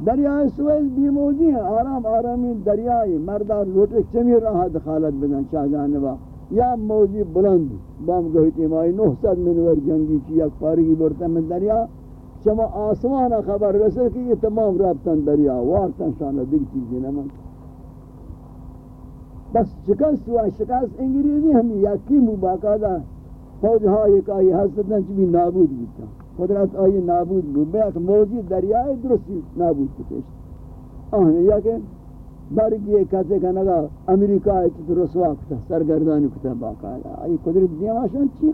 دریا سویز بھی موجی ہیں آرام آرامی دریائی مردہ لوٹے چمی رہا دخالت بدن شاہ جانبا یا موجی بلند بام گوھتی مائی نو سد منور جنگی چی یک پارگی برتا من دریا شما آسمان خبر رسل کہ یہ تمام رابطن دریا وارتن شانہ دیکھ چیزی نمان بس شکست ہوا شکست انگریزی ہمیں یکی مباقادہ فوج ہائی ایک آئی حضرتاں چبی نابود بیتا قدرت آئی نابود بود. بیاک موجی دریائے درستی نابود کتشت آہنے یا کہ برگی ایک کہتے کہ نگا امریکہ ہے تو رسوا کتا سرگردانی کتا باقاعدہ آئی قدرت دیا ماشان چی؟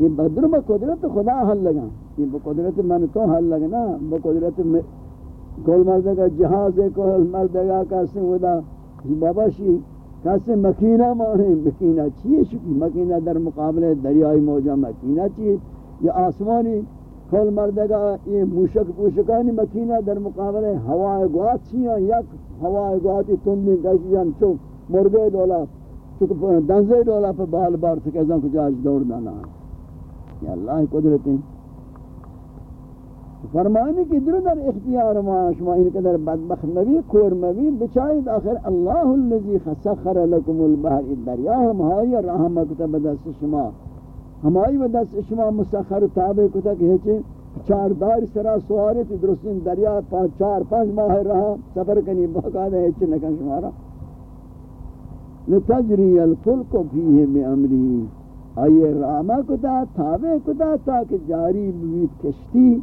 یہ بدر با قدرت خدا حل لگا یہ با قدرت من تو حل لگنا با قدرت کول مردگا جہاز ہے کول مردگا کسی ودا بابا شی کسی مکینہ مانے، مکینہ چیئے شکی؟ مکینہ در مقابلے دریائی موجہ مکینہ چیئے؟ یا آسمانی کھول مردگا، یہ موشک پوشکانی مکینہ در مقابلے ہوائے گوات چیئے؟ یک ہوائے گواتی تندی کشیان چو مرگے دولا چکہ دنزے دولا پر بال بار تکیزاں کچھ آج دوڑ دانا۔ ہے یا اللہ قدرتیں فرمانی کی در در اختیار ما، شما این قدر بدبخت مبی کور مبی بچائید آخر. اللہ اللذی خسخر لکم البحر دریا ہم ہائی رحمہ کتا بدست شما. ہمائی بدست شما مسخر تابع کتا کہ ہچے چار دار سرا سواری تی درستین دریا پانچ چار پانچ ماہ رہا سفر کنی باقاعدہ ہچے نکن شمارا لتجری الفلک فیہ میں امری آئیے رحمہ کتا، تابع کتا تاکہ جاری بوید کشتی.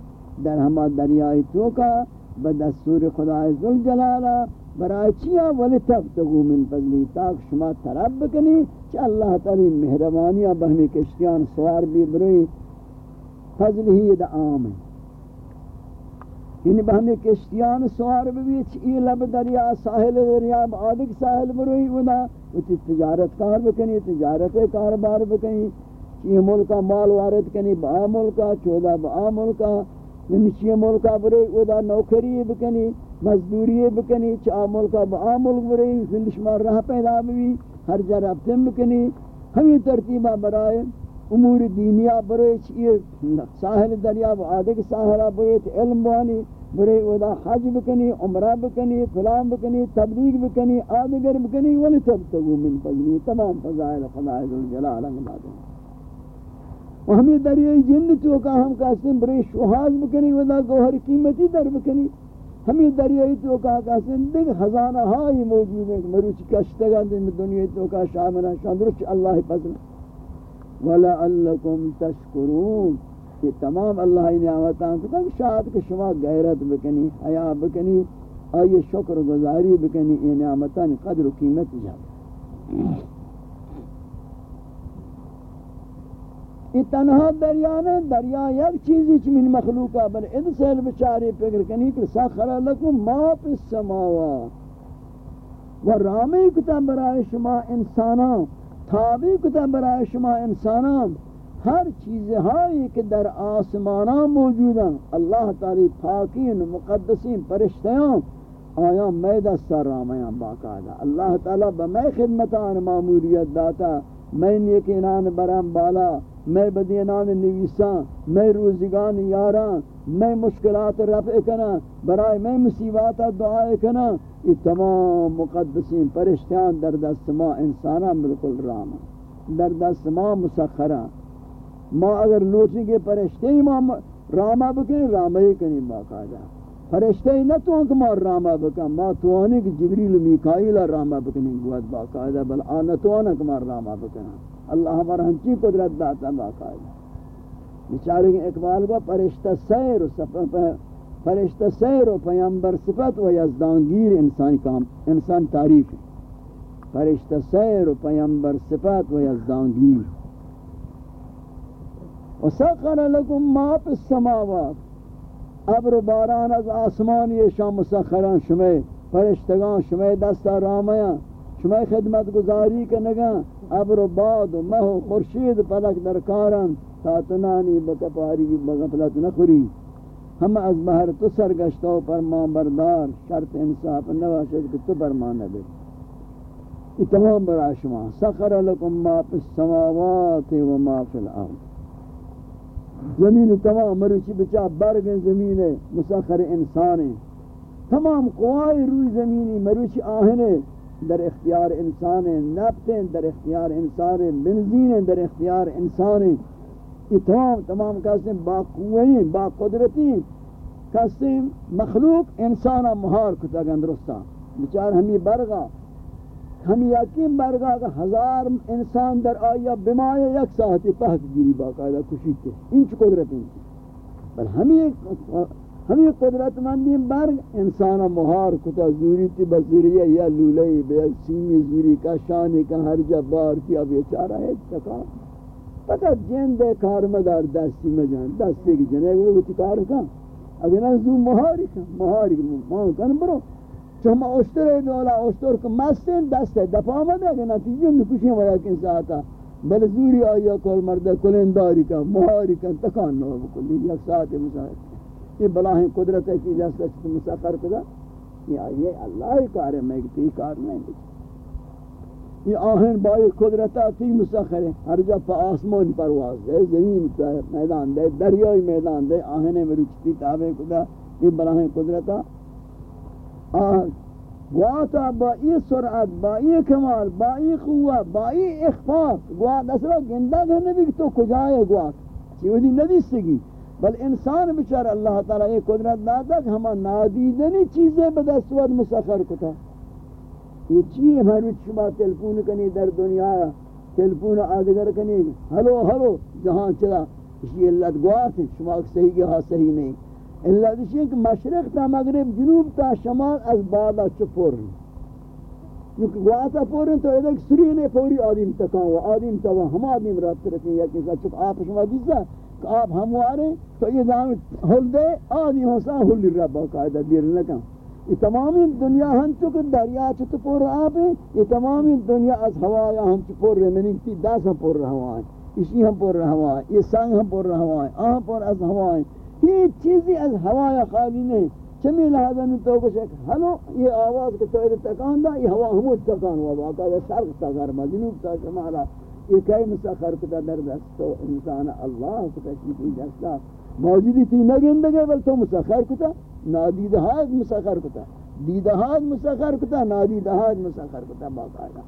در ہما دریائی توکا بدستور خدا عزالجلالہ برای چیا ولی تبتغو من فضلی تاک شما طرف بکنی چی اللہ تعالی مہربانیاں بہمی کشتیان سوار بھی بروی. فضلی دا عام. ہے یعنی بہمی کشتیان سوار بھی چی لب دریا ساحل دریا آدھک ساحل بروی ودا. وچی تجارت کار بکنی، تجارت کاربار بکنی. چی ملکا مال وارد کنی، با ملکا چودہ با ملکا نشی ملکا برے ادا نوکری بکنی، مزدوری بکنی چا ملکا با ملک برے فلش مار رہ پیدا بھی ہر جا رفتن بکنی. ہمیں ترتیبہ برائے امور دینیا برے چیئے ساحل دریا و آدھے ساحلہ برے علم بانی برے ادا حج بکنی، عمرہ بکنی، فلان بکنی، تبلیغ بکنی، آدھگر بکنی، ولی تبتگو من فضلی، تمام فضائل خدای ذوالجلال انگلہ و ہمیں دریائی جن تو کا ہم کہتے ہیں برے شہاز بکنی ودا گوھر قیمتی در بکنی ہمیں دریائی تو کا کہتے ہیں دیکھ خزانہ ہائی موجود ہے مروچ کشتگا دن دنیا تو کا شامنا شاندرچ اللہ فضل. وَلَعَلَّكُمْ تَشْكُرُونَ یہ تمام اللہ نعمتان کو کہ شاید کہ شما غیرت بکنی حیاء بکنی آئیے شکر گزاری بکنی یہ نعمتان قدر و قیمت جائے یہ تنہا دریا نے دریا یک چیزی چی من مخلوقہ بل ادسل بچاری پکر کنی کہ سخر لکم ما پی السماوا و رامی کتا برای شما انسانان تابی کتا برای شما انسانان ہر چیز ہائی کہ در آسمانان موجودن اللہ تعالی پاکین، مقدسین پرشتیاں آیا میں دستا رامیاں باقاعدہ اللہ تعالی بمی خدمتان معمولیت داتا میں نیکینان برام بالا. میں بدینان نویساں، میں روزگان یاراں، میں مشکلات رفع کنا برای میں مصیبات دعائے کنا یہ تمام مقدسین پرشتیان در دست ما انسانا بالکل راما در دست ما مسخرا ما اگر لوٹیں گے پرشتے ما راما بکنی راما ہی کنی باقاعدہ۔ فرشتے نہ تو کہ ما راما بکن. ما تو کہ جبریل و میکائیل راما بکنی گواد باقاعدہ بل آنا تو کہ ما راما بکنا اللہ ہمارا ہنچی قدرت داتا باقاعدہ بیچارے کے اقبال کو فرشتہ سیر فرشتہ سیر و پیامبر صفت و یزدانگیر انسان کام انسان تعریف ہے فرشتہ سیر و پیامبر صفت و یزدانگیر. و سخر لکم ما پی السماوات. ابر باران از آسمان یہ شام مسخران شمع. فرشتگان شمع دستا رامیان شمع خدمت گزاری کنگان ابر و باد و مہ و خورشید پلک در کارن. تا تنانی بکپاری بغفلت نخوری. ہم از بہر تو سرگشتا و فرمان بردار. شرط انصاف نواشد کہ تو فرمان نبی یہ تمام برا شما. سخر لکم ما پی السماوات و ما پی الارض. زمین تمام مروچی بچا برگ زمین مسخر انسان. تمام قوائی روی زمینی مروچی آہنے در اختیار انسان نفت در اختیار انسان، بنزین در اختیار انسان. تمام تمام کسی با قوی، با قدرتی کسی مخلوق انسان مہار کتا گندرستا. بچار ہمی برگا. ہمی یقین برگا کہ ہزار انسان در آیا بمائے یک ساعتی پہت گیری باقاعدہ کشید کے انچ قدرتی بل ہمی ہمیں قدرت مندی برگ انسان مہار کتا زوری تی بزوری یا لولی بے سینی زوری کا شانی کا ہر جا بار کی اب یہ چارہ ہے، چکا۔ پتہ جن دے کار مدار دستی میں جان، دستی کی جنے گو وہ کار کا۔ اگر نہ زو مہاری کا مہاری کا مہار کن برو۔ چما اشتر دولا اشتر کو مستن دست دفاع مدے اگر نہ تیجن کشی ویا ساعتا. بل زوری آیا کل مرد کلنداری کا مہاری کا تکان نو بکلی یک ساعت مساعد یہ بلاہیں قدرت ہے چیز ایسا چھتا مسافر کدا یہ اللہ ہی کار ہے میں کتی کار نہیں یہ آہن بائی قدرتا تی مسخر ہے ہر جا پا آسمان پرواز دے زمین تا میدان دے دریائی میدان دے آہن میں رچتی تابع کدا یہ بلاہیں قدرتا آہن گواتا با ای سرعت، با ای کمال، با ای قوة با ای اخفاق. گوات، اصلا گندہ گھر نبی تو کجائے گوات؟ چیوہ دی سگی بل انسان بچار اللہ تعالی یہ قدرت داتا کہ ہما نادیدنی چیزیں بدستواد مسخر کتا. یہ چیئے ہماری شما تلفون کنی در دنیا؟ تلفون آدگر کنی؟ ہلو ہلو جہاں چلا اسی اللہ گواہ ہے شما صحیح گیا صحیح نہیں اللہ دیشی کہ مشرق تا مغرب، جنوب تا شمال از بالا چپور کیونکہ گواہ تا پورن تو ایدک سری نے پوری آدم تکان و آدم تا و ہم آدم رات رکھیں۔ یا کسا چک آپ شما دیسا کہ آپ ہموارے تو یہ دام ہل دے آدم ہنسا ہل رب باقاعدہ دیر لکن یہ تمامی دنیا ہم چکر دریا چھت پور آپ ہیں، یہ تمامی دنیا از ہوایا ہم چھ پور رہے منی یعنی تی دس ہم پور رہا ہیں اسی ہم پور رہا ہیں یہ سنگ ہم پور رہا ہیں آہم پور از ہوا ہیں ہیچ چیزی از ہوایا خالی نہیں چمی لہذا نے تو کچھ ایک ہلو یہ آواز کے تو تکان دا یہ ہوا ہمود تکان ہوا واقعا شرق تا غربا جنوب تا شمالا یہ کئی مسخر کتا در دست تو انسان اللہ کتا شیطی دستا موجودی تھی نگندگے بل تو مسخر کتا. نادیدہات مسخر کتا. دیدہات مسخر کتا نادیدہات مسخر کتا باقاعدہ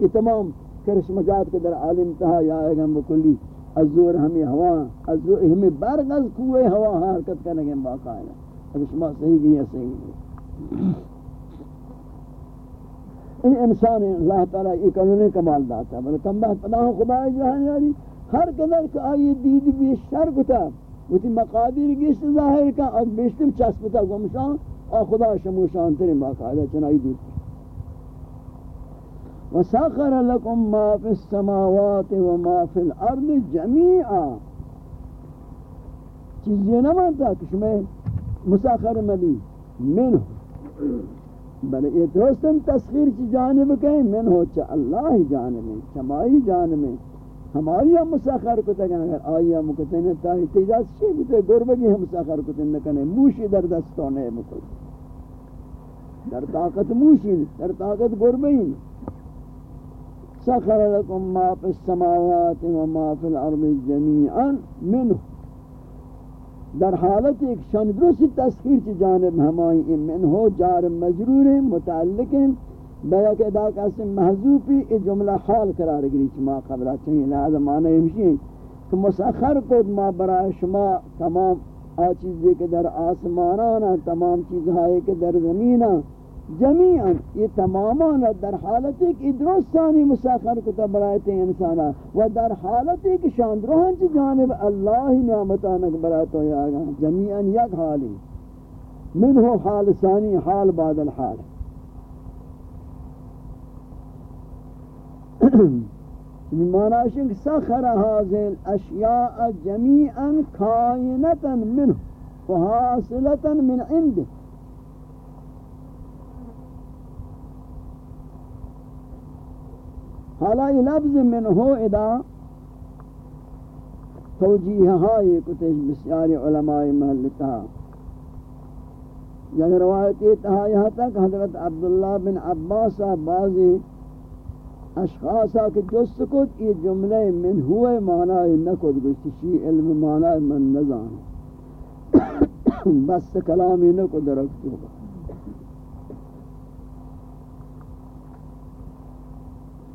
یہ تمام کرشمجات کے در عالم تہا یا اگم بکلی. ازور ہمیں ہوا ازور ہمیں برگ از کوئے ہوا حرکت کرنے کے باقاعدہ۔ اگر شما صحیح گئی ہے صحیح گئی ان انسان اللہ تعالیٰ یہ قانون کمال داتا ہے، بلکہ کم بہت پناہ خدا جہاں یعنی ہر قدر کہ آئی دید بھی بیشتر کتا وتی مقادیر گشت ظاہر کا اور بیشتم چسبتا گمشان اور خدا شموشان ترین باقاعدہ چنائی دور وسخر لكم ما في السماوات وما في الارض جميعا چیز یہ نہ مانتا کہ شما مسخر مبی منہ بل یہ درستن تسخیر کی جانب کہیں؟ من ہو چا اللہ جانب. میں چمائی جانب. میں ہماری ہم مسخر کو تک اگر آئی ہم کتنے تاہی تیجاز چی بتے گربگی ہم مسخر کو تک نکنے موشی در دستونے مکل در طاقت موشی، در طاقت گربگی. نہیں سخر لكم ما في السماوات وما في الارض جميعا منه. در حالت ایک شان درست تسخیر کی جانب ہمائی من ہو جار مجرور متعلق بیا کہ ادا کا اسم محذوفی یہ جملہ حال قرار گری ما قبل چاہیے لہذا معنی ہمشی کہ مسخر کو ما برای شما تمام آ چیزیں کہ در آسمانانا، تمام چیزہائے کہ در زمینہ جميعا یہ تماما در حالت ایک ادرستانی مساخر کتا برایتے انسانا و در حالت ایک شاندروہن چی جانب اللہ نعمتانک برایتو یاگا جميعا یک حالی منہو حال ثانی، حال بعد الحال۔ مانا شنک سخر هذه الاشیاء جميعا کائنتا منه وحاصلتا من عنده حالا یہ لفظ من ہو ادا توجیہ ہائی کتش بسیار علماء محلتا جب روایت اتہا یہاں تک حضرت عبداللہ بن عباس بعضی اشخاصا کہ جس کت یہ جملے من ہوئے معنی نکت گشتی علم معنی من نظام بس کلامی نکت رکھتو گا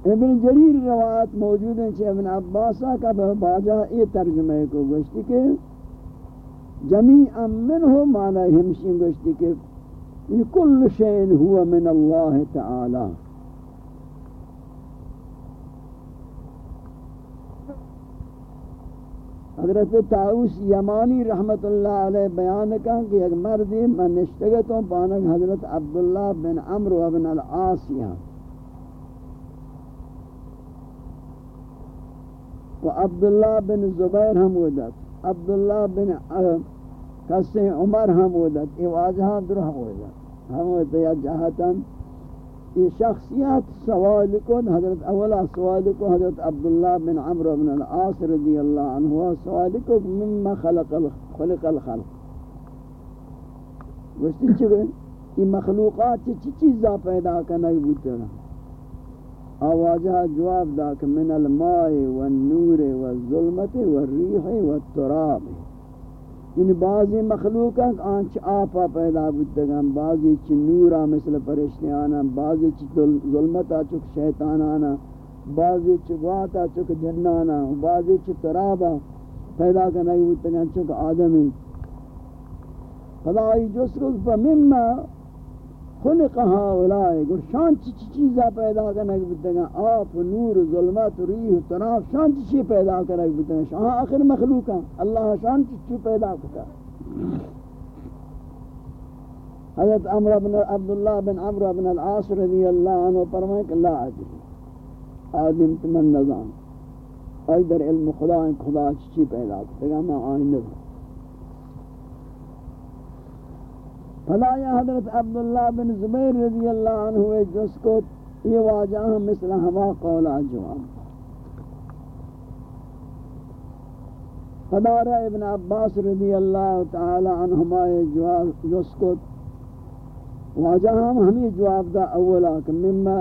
ابن جریر روایت موجود ہیں کہ ابن عباسہ کا باجہ یہ ترجمہ کو گوشتی کہ جمیعا منہ معنی ہمشین گوشتی کہ یہ کل شین ہوا من اللہ تعالی۔ حضرت تاؤس یمانی رحمت اللہ علیہ بیان کہا کہ ایک مردی من نشتگتوں پانک حضرت عبداللہ بن عمرو بن العاص و عبداللہ بن زبیر ہم ودت. عبداللہ بن کسی عمر ہم ودت. یہ واجہاں در ہم ودت. ہم ودت یا جہتاً یہ شخصیت سوال کو حضرت اولا سوال کو حضرت عبداللہ بن عمر بن العاص رضی اللہ عنہ سوال کو مما خلق خلق الخلق. وشتی چھوئے یہ مخلوقات چی چیزا پیدا کرنا بودتا آواجہ جواب دا کہ من الماء والنور والظلمت والریح والتراب یعنی بعضی مخلوق ہیں آنچ آپا پیدا بودتگم بعضی چی نورا مثل پرشتیانا بعضی چی ظلمتا چک شیطانانا بعضی چی گواتا چک جنانا بعضی چی ترابا پیدا کرنے بودتگم چک آدمی خدای جس کو فمما خلق هؤلاء گر شان چی چی چیزا پیدا کرنے بودتگم آپ نور و ظلمت و ریح و تراف شان چی چی پیدا کرنے بودتگم شان آخر مخلوقا اللہ شان چی چی پیدا کرتا حضرت عمر بن عبداللہ بن عمر بن العاص رضی اللہ عنہ فرمائے کہ لا عدل آدم تمن نظام آئی در علم خدا خدا چی چی پیدا کرتا گا میں آئی نظام فلا یا حضرت عبداللہ بن زبیر رضی اللہ عنہ جس کو یہ واجہ مثل ہوا قولا جواب فدار ابن عباس رضی اللہ تعالی عنہما جواب جس کو واجہ ہم جواب دا اولا کہ مما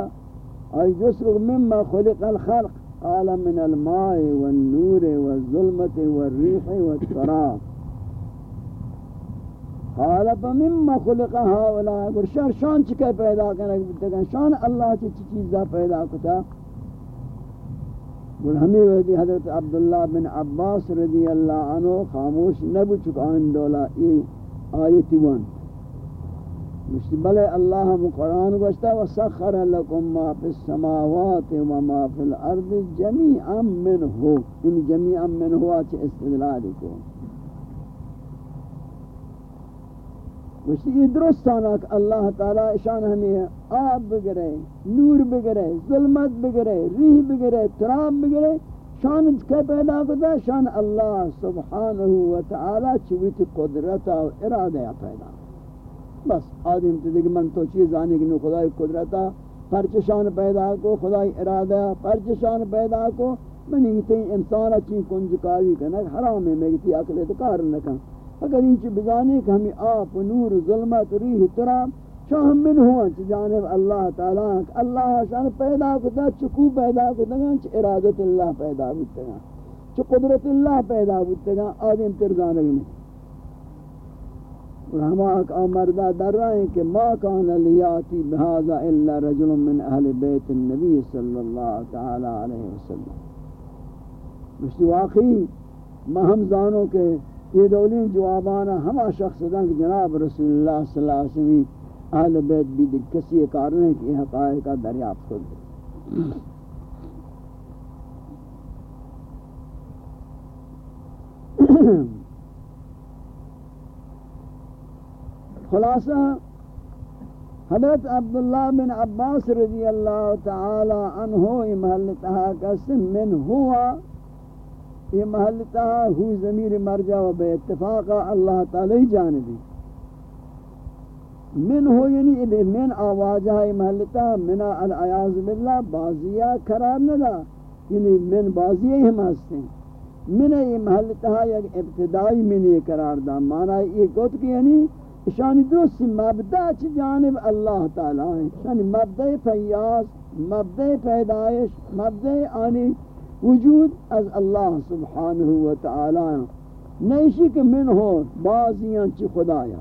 ای جس کو مما خلق الخلق قال من الماء والنور والظلمة والريح والتراب قال فمما خلق هؤلاء گر شان شان چکے پیدا کرنے بتگن شان اللہ چی چی چیزا پیدا کتا؟ گر ہمیں وحدی حضرت عبداللہ بن عباس رضی اللہ عنہ خاموش نبو چکان دولا یہ آیت ون مشتی بلے اللہ ہم قرآن گوشتا، وَسَخَّرَ لَكُم مَا فِي السَّمَاوَاتِ وَمَا فِي الْأَرْضِ جَمِيعًا مِّنْهُ۔ ان جميعا منه آچ استدلال کو۔ یہ درست آنا کہ اللہ تعالی شان ہمیں آب بگرے، نور بگرے، ظلمت بگرے، ریح بگرے، تراب بگرے، شان کے پیدا کرتا شان اللہ سبحانہ وتعالی چویت قدرتا و ارادہ پیدا۔ بس آدم تو دیکھ من تو چیز آنے کی خدای قدرتا پرچ شان پیدا کو، خدای ارادہ پرچ شان پیدا کو۔ منی تی انسان اچھی کنجکاری کنک حرام ہے، میں کتی اکلے تو کار نکن اگر انچ بزانی کہ ہمیں آپ نور ظلمت ریح ترام شاہم من ہوا چھ جانب اللہ تعالیٰ اللہ شان پیدا کتا چکو پیدا کتا گا چھ ارادت اللہ پیدا کتا گا چھ قدرت اللہ پیدا کتا گا آدم ترزانگ نہیں اور ہم آقا مردہ در رہے ہیں کہ ما کان لیاتی بہذا الا رجل من اہل بیت النبی صلی اللہ تعالی علیہ وسلم. مجھتی واقعی، ما ہم زانوں کے یہ دولین جوابانا ہما شخص دن کہ جناب رسول اللہ صلی اللہ علیہ وسلم اہل بیت بھی کسی کارن ہے کہ حقائق کا دریافت کر دے۔ خلاصہ، حضرت عبداللہ بن عباس رضی اللہ تعالی عنہ محلتہا قسم من ہوا یہ محل محلتا ہو ضمیر مرجع و بے اتفاق اللہ تعالی جانبی۔ من ہو یعنی من آواجہ محلتا منا العیاض باللہ بازیہ قرار ندا۔ یعنی من بازیہ ہم ہستے من یہ محلتا یک ابتدائی من یہ قرار دا۔ مانا یہ گوت کی یعنی شانی درست مبدع چی جانب اللہ تعالی۔ یعنی ہے شانی مبدع فیاض مبدع پیدائش مبدع آنی وجود از اللہ سبحانہ و تعالی نیشی کہ من ہو بازیاں چی خدایا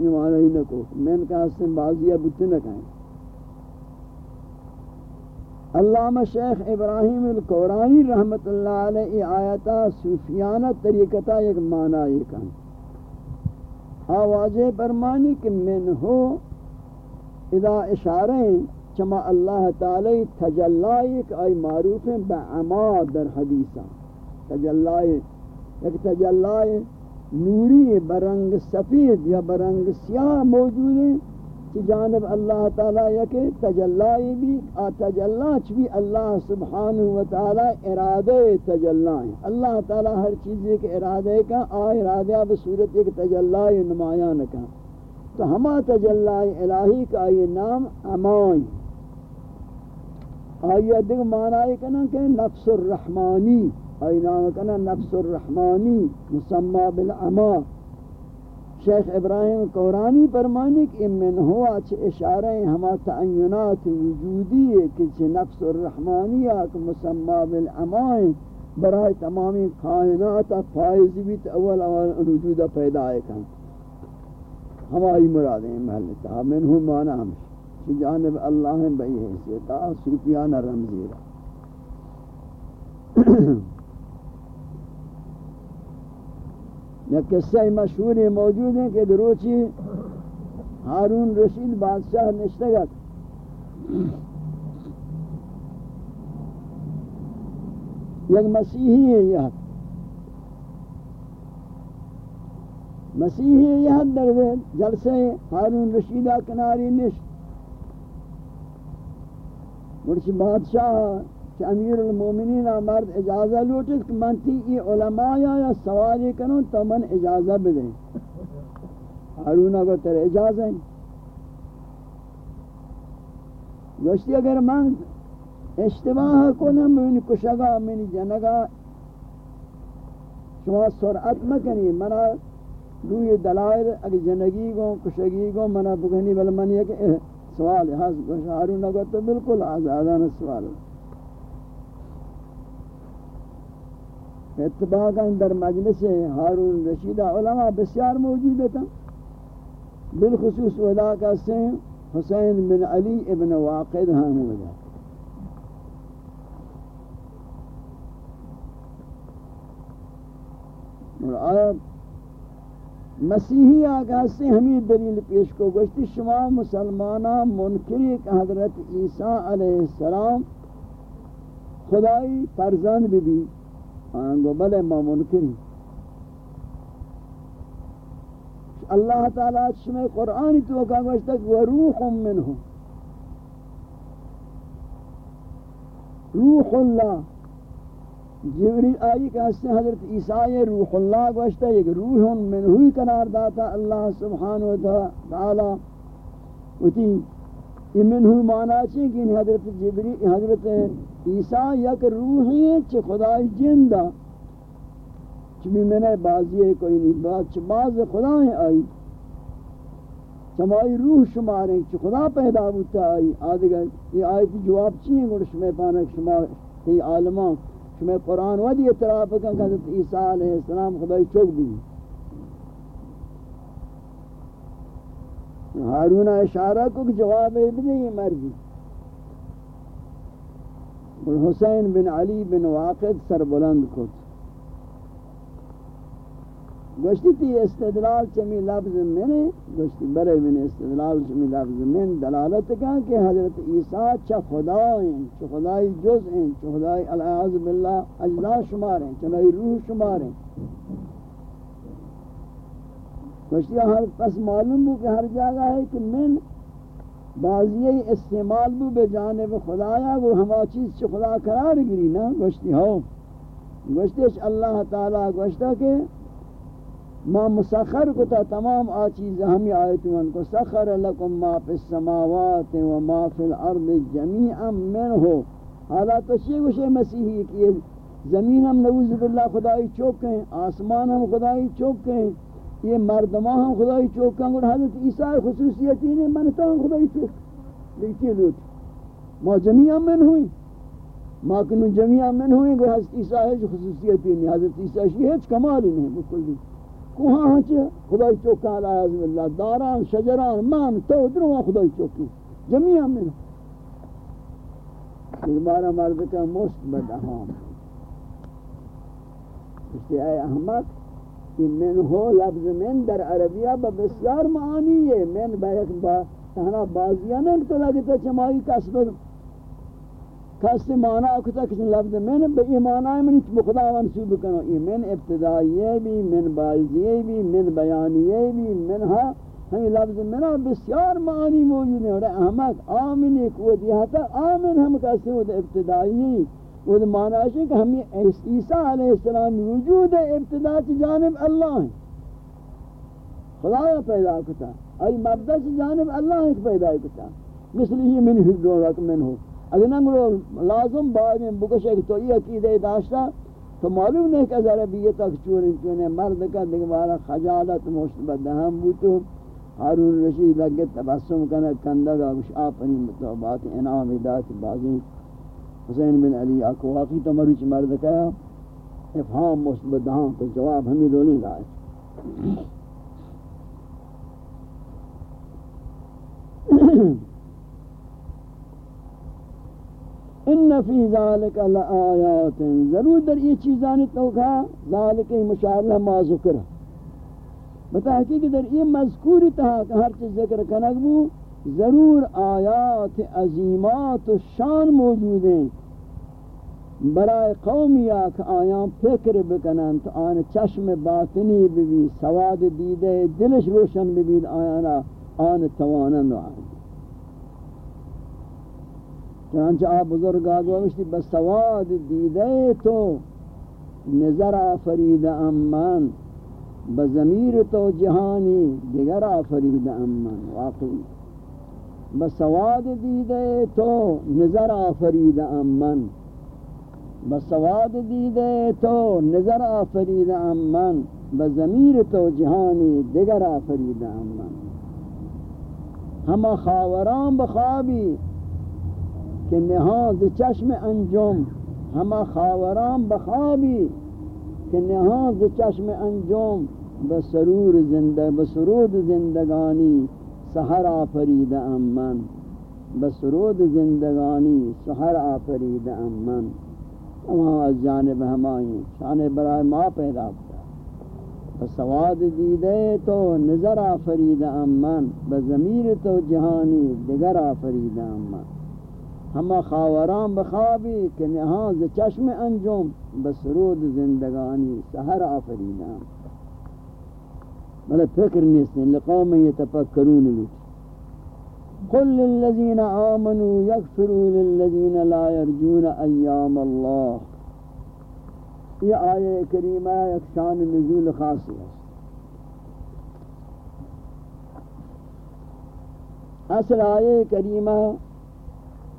یہ معنی ہی نکو۔ من کا حسن بازیاں بودتے نکائیں علامہ شیخ ابراہیم القورانی رحمت اللہ علیہ آیتا صوفیانہ طریقتا ایک معنی یہ کہاں آواز برمانی کہ من ہو، اذا اشاریں چما اللہ تعالی تجلائی کہ آئی معروف ہیں بعما در حدیثہ تجلائی ایک تجلائی نوری برنگ سفید یا برنگ سیاہ موجود ہیں کہ جانب اللہ تعالی یکی تجلائی بھی آ تجلاچ بھی اللہ سبحانہ وتعالی ارادہ تجلائی اللہ تعالی ہر چیز ایک ارادہ کا آ ارادہ بصورت ایک تجلائی نمایاں کا تو ہما تجلائی الہی کا یہ نام امان آیا دیکھ معنی کنا کہ نفس الرحمانی آئی نام کنا نفس الرحمانی مسمى بالعما شیخ ابراہیم قورانی فرمانی کہ من ہوا چھ اشارہ ہما تعینات وجودی ہے کہ چھ نفس الرحمانیہ کہ مسمع بالعمائن برای تمامی کائنات فائز بھی اول اول وجود پیدا ہے کن ہماری مراد مرادیں محلتا من ہوا مانا ہمشہ جانب اللہ بئی حیثیتا صوفیانہ رمزیرہ یا قصہ مشہور موجود ہیں کہ دروچی ہارون رشید بادشاہ نشتگت یک مسیحی ہے یہ مسیحی ہے یہ در جلسے ہارون رشیدہ کناری نشت۔ مرچی بادشاہ کہ امیر المومنین مرد اجازہ لوٹت کہ من تی ای علماء یا سوالی کنوں تو من اجازہ بدیں حارونہ کو تر اجازہ ہیں. گوشتی اگر من اشتباہ کنم، من کشگا، من جنگا، شما سرعت مکنی، منا روی دلائل اگر جنگی گو کشگی گو منا بکنی بل من یہ کہ سوال ہے حارونہ کو تو بالکل آزادانہ سوال ہے۔ اتباقا در مجلس حارون رشید علماء بسیار موجود تھا بالخصوص ودا کا سین حسین بن علی ابن واقد ہاں ودا اور آیت مسیحی آگاہ سے ہمیں دلیل پیش کو گوشتی شما مسلمانہ منکری کہ حضرت عیسیٰ علیہ السلام خدای فرزند بھی بھی آنگو بلے ما منکری اللہ تعالیٰ شمی قرآنی تو کہا گوشتا کہ وروح منہ روح اللہ. جبریل آئی کہ اس نے حضرت عیسیٰ روح اللہ گوشتا ایک روح منہ ہی قرار داتا اللہ سبحانہ وتعالی وتی یہ منہ مانا چاہیے کہ حضرت جبریل حضرت عیسیٰ یک روحی ہے چھ خدای جندہ چمی میں نے بازی ہے، کوئی نہیں۔ بات چھ باز خدا ہے آئی۔ چمائی روح شماریں چھ خدا پیدا ہوتا آئی۔ آدھگر یہ آیت جواب چیئے گوڑ شمی پانک شما تی عالمان شما قرآن ودی اعتراف کن کہ حضرت عیسیٰ علیہ السلام خدای چوک بھی ہارونہ اشارہ کو جواب ہے بھی یہ مرضی۔ حسین بن علی بن واقد سر بلند کت گوشتی تی استدلال چمی لفظ میں گوشتی برے من استدلال چمی لفظ من دلالت کہا کہ حضرت عیسیٰ چا خدا ہیں چا خدای جز ہیں چا خدای العاظ باللہ اجزا شمار ہیں چنائی روح شمار ہیں گوشتی ہر پس معلوم ہو کہ ہر جگہ ہے کہ من بعضی استعمال بو بے جانب خدایا وہ ہما چیز چھ خدا قرار گری نا گوشتی ہو گوشتی اللہ تعالی گوشتا کہ ما مسخر کو تا تمام آ چیز ہمی آیتون کو سخر لکم ما فی السماوات و ما فی الارض جمیعا من حالا تو شیئے گوشے مسیحی کہ زمین ہم نوز باللہ خدای چوکیں آسمان ہم خدای چوکیں یہ مردمہ ہم خدای چوکاں گوڑ حضرت عیسیٰ خصوصیتی نے منتا ہم خدای چوک دیکھئے لوٹ ما جمعیہ من ہوئی، ما کنو جمعیہ من ہوئی گوڑ حضرت عیسیٰ خصوصیتی نے حضرت عیسیٰ شیئے ہیچ کمالی نہیں بکل دی کوہاں ہنچے خدای چوکاں علیہ عزم اللہ، داران، شجران، مان تو دروں خدای چوکی جمعیہ من اس مرد کا مست بدہام۔ اس لیے اے احمد، کہ من ہو لفظ من در عربیہ با بسیار معانی ہے۔ من با یک با تہنا بازیاں نہیں تو لگتا چمائی کسب کس مانا کتا کس لفظ من با ای معنی منی چھ بخدا منصوب کنو ای من ابتدائیے بھی من بازیے بھی من بیانیے بھی من ہاں ہمیں لفظ منا بسیار معانی موجود ہیں. اور احمد آمن ایک وہ دیہتا آمن ہم کسی وہ ابتدائی وہ معنی ہے کہ ہمیں عیسیٰ علیہ السلام وجود ابتدا کی جانب اللہ ہیں. خدایا پیدا کتا. ای مبدع کی جانب اللہ ایک پیدا کتا. مثل ہی من ہی من ہو اگر نہ لازم بعد میں بکش ایک تو یہ عقیدہ داشتا، تو معلوم نہیں کہ عربیت تک چوری چونے مرد کا دیکھ خجالت مشتبہ دہم بوتو حارون رشید لگے تبسم کنا کندگا کچھ آپنی مطابات انعام دات بازی۔ حسین بن علی آکو واقعی تو مروچ مرد کا افہام مشتبہ دہم تو جواب ہمیں دونی لائے۔ ان فی ذالک لآیات ضرور در یہ چیزانی توقع ذالک مشاعرہ ما ذکر. بتا حقیقی در یہ مذکوری تہا کہ ہر چیز ذکر کنک بو، ضرور آیات عظیمات و شان موجود ہیں. برای قومی آکھ آیان فکر بکنن تو آن چشم باطنی ببی سواد دیدے، دلش روشن ببید آیانا، آن توانن و آن. چنانچہ آپ بزرگ آگوشتی بسواد دیدے تو، نظر آفرید امن بزمیر تو جہانی، دیگر آفرید امن واقعی. بسواد دیدے تو، نظر آفرید امن بسواد دیدے تو، نظر آفرید امن بزمیر تو جہانی، دیگر آفرید امن ہم خاوران بخوابی کہ نہاز چشم انجم، ہما خاوران بخوابی، کہ نہاز چشم انجم بسرور زندہ بسرود زندگانی سحر آفرید امن بسرود زندگانی سحر آفرید امن۔ وہاں از جانب ہمائیں شان برائے ما پیدا کیا بسواد دیدے تو نظر آفرید امن بزمیر تو جہانی دگر آفرید امن۔ ہما خاوران بخوابی کہ نہاز چشم انجم بسرود زندگانی سہر آفرینام مطلب فکر نیستن لقوم یتفکرون لوٹ قل للذین آمنوا یکفروا للذین لا یرجون ایام اللہ یہ آیہ کریمہ ایک شان نزول خاصی ہے اصل آیہ کریمہ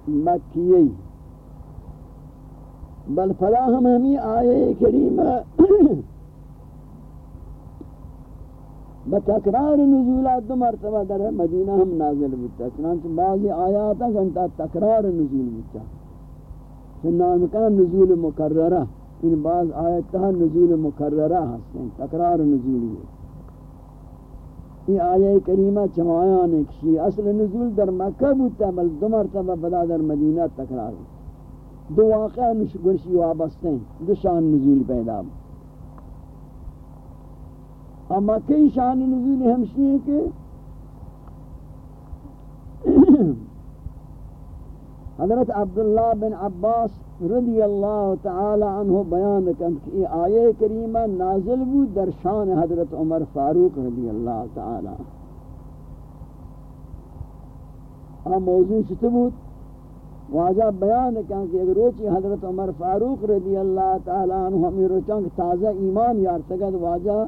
مکیی بل فلا ہم ہمیں آئے کریمہ بتکرار نزولات دو مرتبہ در مدینہ ہم نازل بتا چنانچہ بعضی آیات انتا تکرار نزول بتا چنان مکان نزول مکررہ ان بعض آیات نزول مکررہ ہستیں، تکرار نزولی ہے۔ یہ آیہ کریمہ چمایان کشی. اصل نزول در مکہ بودتا بل دو مرتبہ بلا در مدینہ تکرار دو واقعہ گرشی ہیں دو شان نزول پیدا اور مکہ شان نزول ہمشی ہے کہ حضرت عبداللہ بن عباس رضی اللہ تعالی عنہ بیان کند کہ یہ آیہ کریمہ نازل بود در شان حضرت عمر فاروق رضی اللہ تعالی ہم موضوع چھتے بود؟ واجہ بیان کند کہ اگر روچی حضرت عمر فاروق رضی اللہ تعالی عنہ ہمیں روچان کہ تازہ ایمان یارتگد واجہ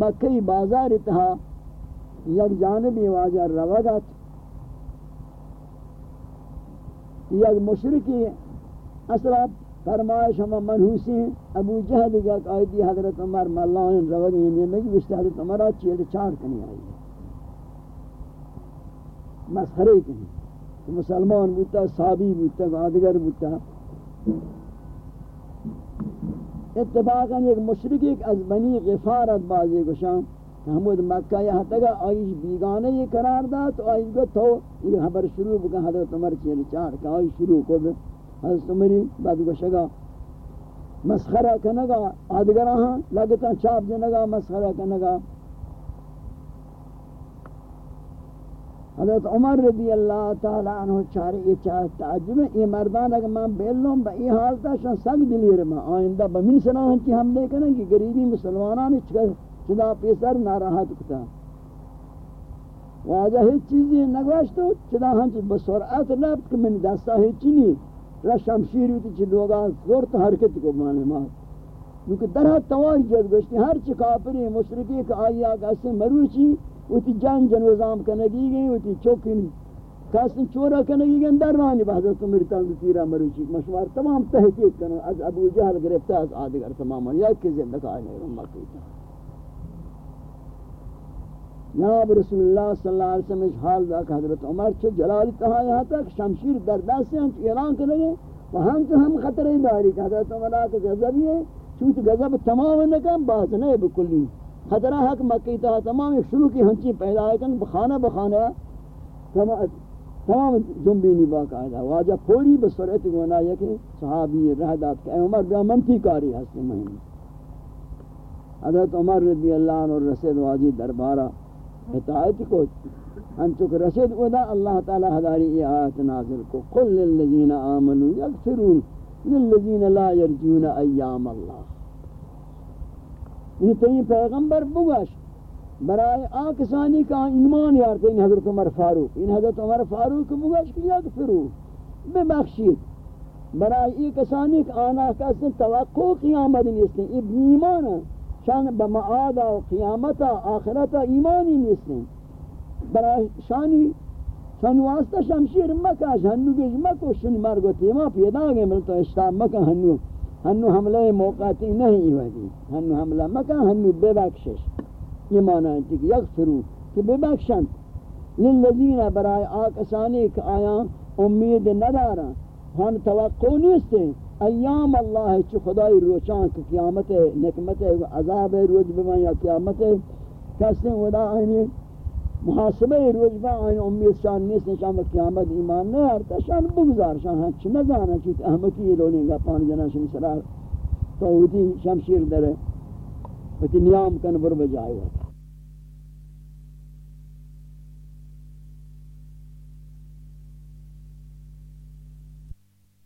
مکہی بازار اتہا یک جانبی واجہ روگت یک مشرکی اصلا فرمایش ہم منحوسی ابو جہل کا قائدی حضرت عمر ملان روگی یہ نہیں کہ حضرت عمر چیئے چار کنی آئی مسخرے کنی۔ مسلمان بودتا، صحابی بودتا آدگر بودتا۔ اتفاقا ایک مشرکی از بنی غفارت بازی گشان حمود مکہ یہاں تگا آئیش بیگانے یہ قرار دا تو آئیش گو تو یہ خبر شروع بکن، حضرت عمر چیئے چار کہ آئیش شروع کو بے حضرت عمری بعد گوشگا مسخرہ کنگا آدگر ہاں لگتا چاپ جنگا مسخرہ کنگا حضرت عمر رضی اللہ تعالی عنہ چارے یہ چاہ تعجب ہے، یہ مردان اگر میں بیلوں با یہ حالتا شان سنگ دلی رہا آئندہ بمین سنا ہنچی ہم لے کریں کہ گریبی مسلمانان چکر چدا پیسر ناراحت کتا. واجہ ہیچ چیزی نگوشتو چدا ہنچی بسرعت لبت کہ من دستا ہیچی نہیں را شمشیر ہوتی چی لوگا زورت حرکت کو مانے مات کیونکہ درہ تواہی جد گوشتی، ہر چی کافری مشرکی کہ آئی آگا سے مروچی ہوتی جان جنوزام کنگی گئی ہوتی چوکن کسی چورا کنگی گن در رانی با حضرت عمر تنگ تیرا مروچی. مشوار تمام تحقیق کنو از ابو جہل گرفتا از آدگر تماما. یک کسی بکا نہیں رمہ کیتا جناب رسول اللہ صلی اللہ علیہ وسلم اس حال دا کہ حضرت عمر چھو جلالی تہا یہاں تک شمشیر در دست سے ہم اعلان کرنے و ہم تو ہم خطرے داری کہ حضرت عمر آکے غضبی ہے چونکہ غضب تمام نکم باز نہیں۔ بکلی خطرہ حق مکی تہا تمام ایک شروع کی ہنچی پیدا ہے کن، بخانہ بخانہ تمام جنبینی باقاعدہ واجہ پھوڑی بسرعت گونا یہ کہ صحابی رہ داد کہ اے عمر، بیا منتی کاری ہستے مہین حضرت عمر رضی اللہ عنہ رسید واجی دربارہ۔ اطاعت کو۔ ان انچک رسید ادا اللہ تعالی ہداری ای آیت نازل کو۔ قل للذین آمنوا یغفرون للذین لا یرجون ایام اللہ۔ یہ تین پیغمبر بگشت برائے آکسانی کا ایمان یارتے ان حضرت عمر فاروق۔ ان حضرت عمر فاروق مگش کی یغفرو ببخشید۔ برائے ای کسانی کا آنا کسن توقع قیامت نیستیں ای ایمان ہے شان بمعادا و قیامتا آخرتا ایمانی نیستیں برائے شانی شانی واسطہ شمشیر مکہ ہنو گیج مکہ شنی مرگو تیما پیدا گئے ملتا اشتاب مکہ ہنو ہنو حملے موقعاتی نہیں ہوئی ہنو حملہ مکہ ہنو بے بخشش یہ معنی ہے کہ یغفرو کہ بے بخشن للذین برای آکسانی کہ آیا امید ندارا ہن توقع نیستے ایام اللہ چھ خدای روچان کہ قیامت نکمت عذاب روز بمان یا قیامت کستے ودا آئینی محاسبہ روز با آئین امید شان نیست شان قیامت ایمان نہیں آرتا شان بگزار شان ہنچ نزانا چوت احمقی لونی گا پانی جنا شمی سرار تو ہوتی شمشیر درے وتی نیام کن بر بجائے ہوتا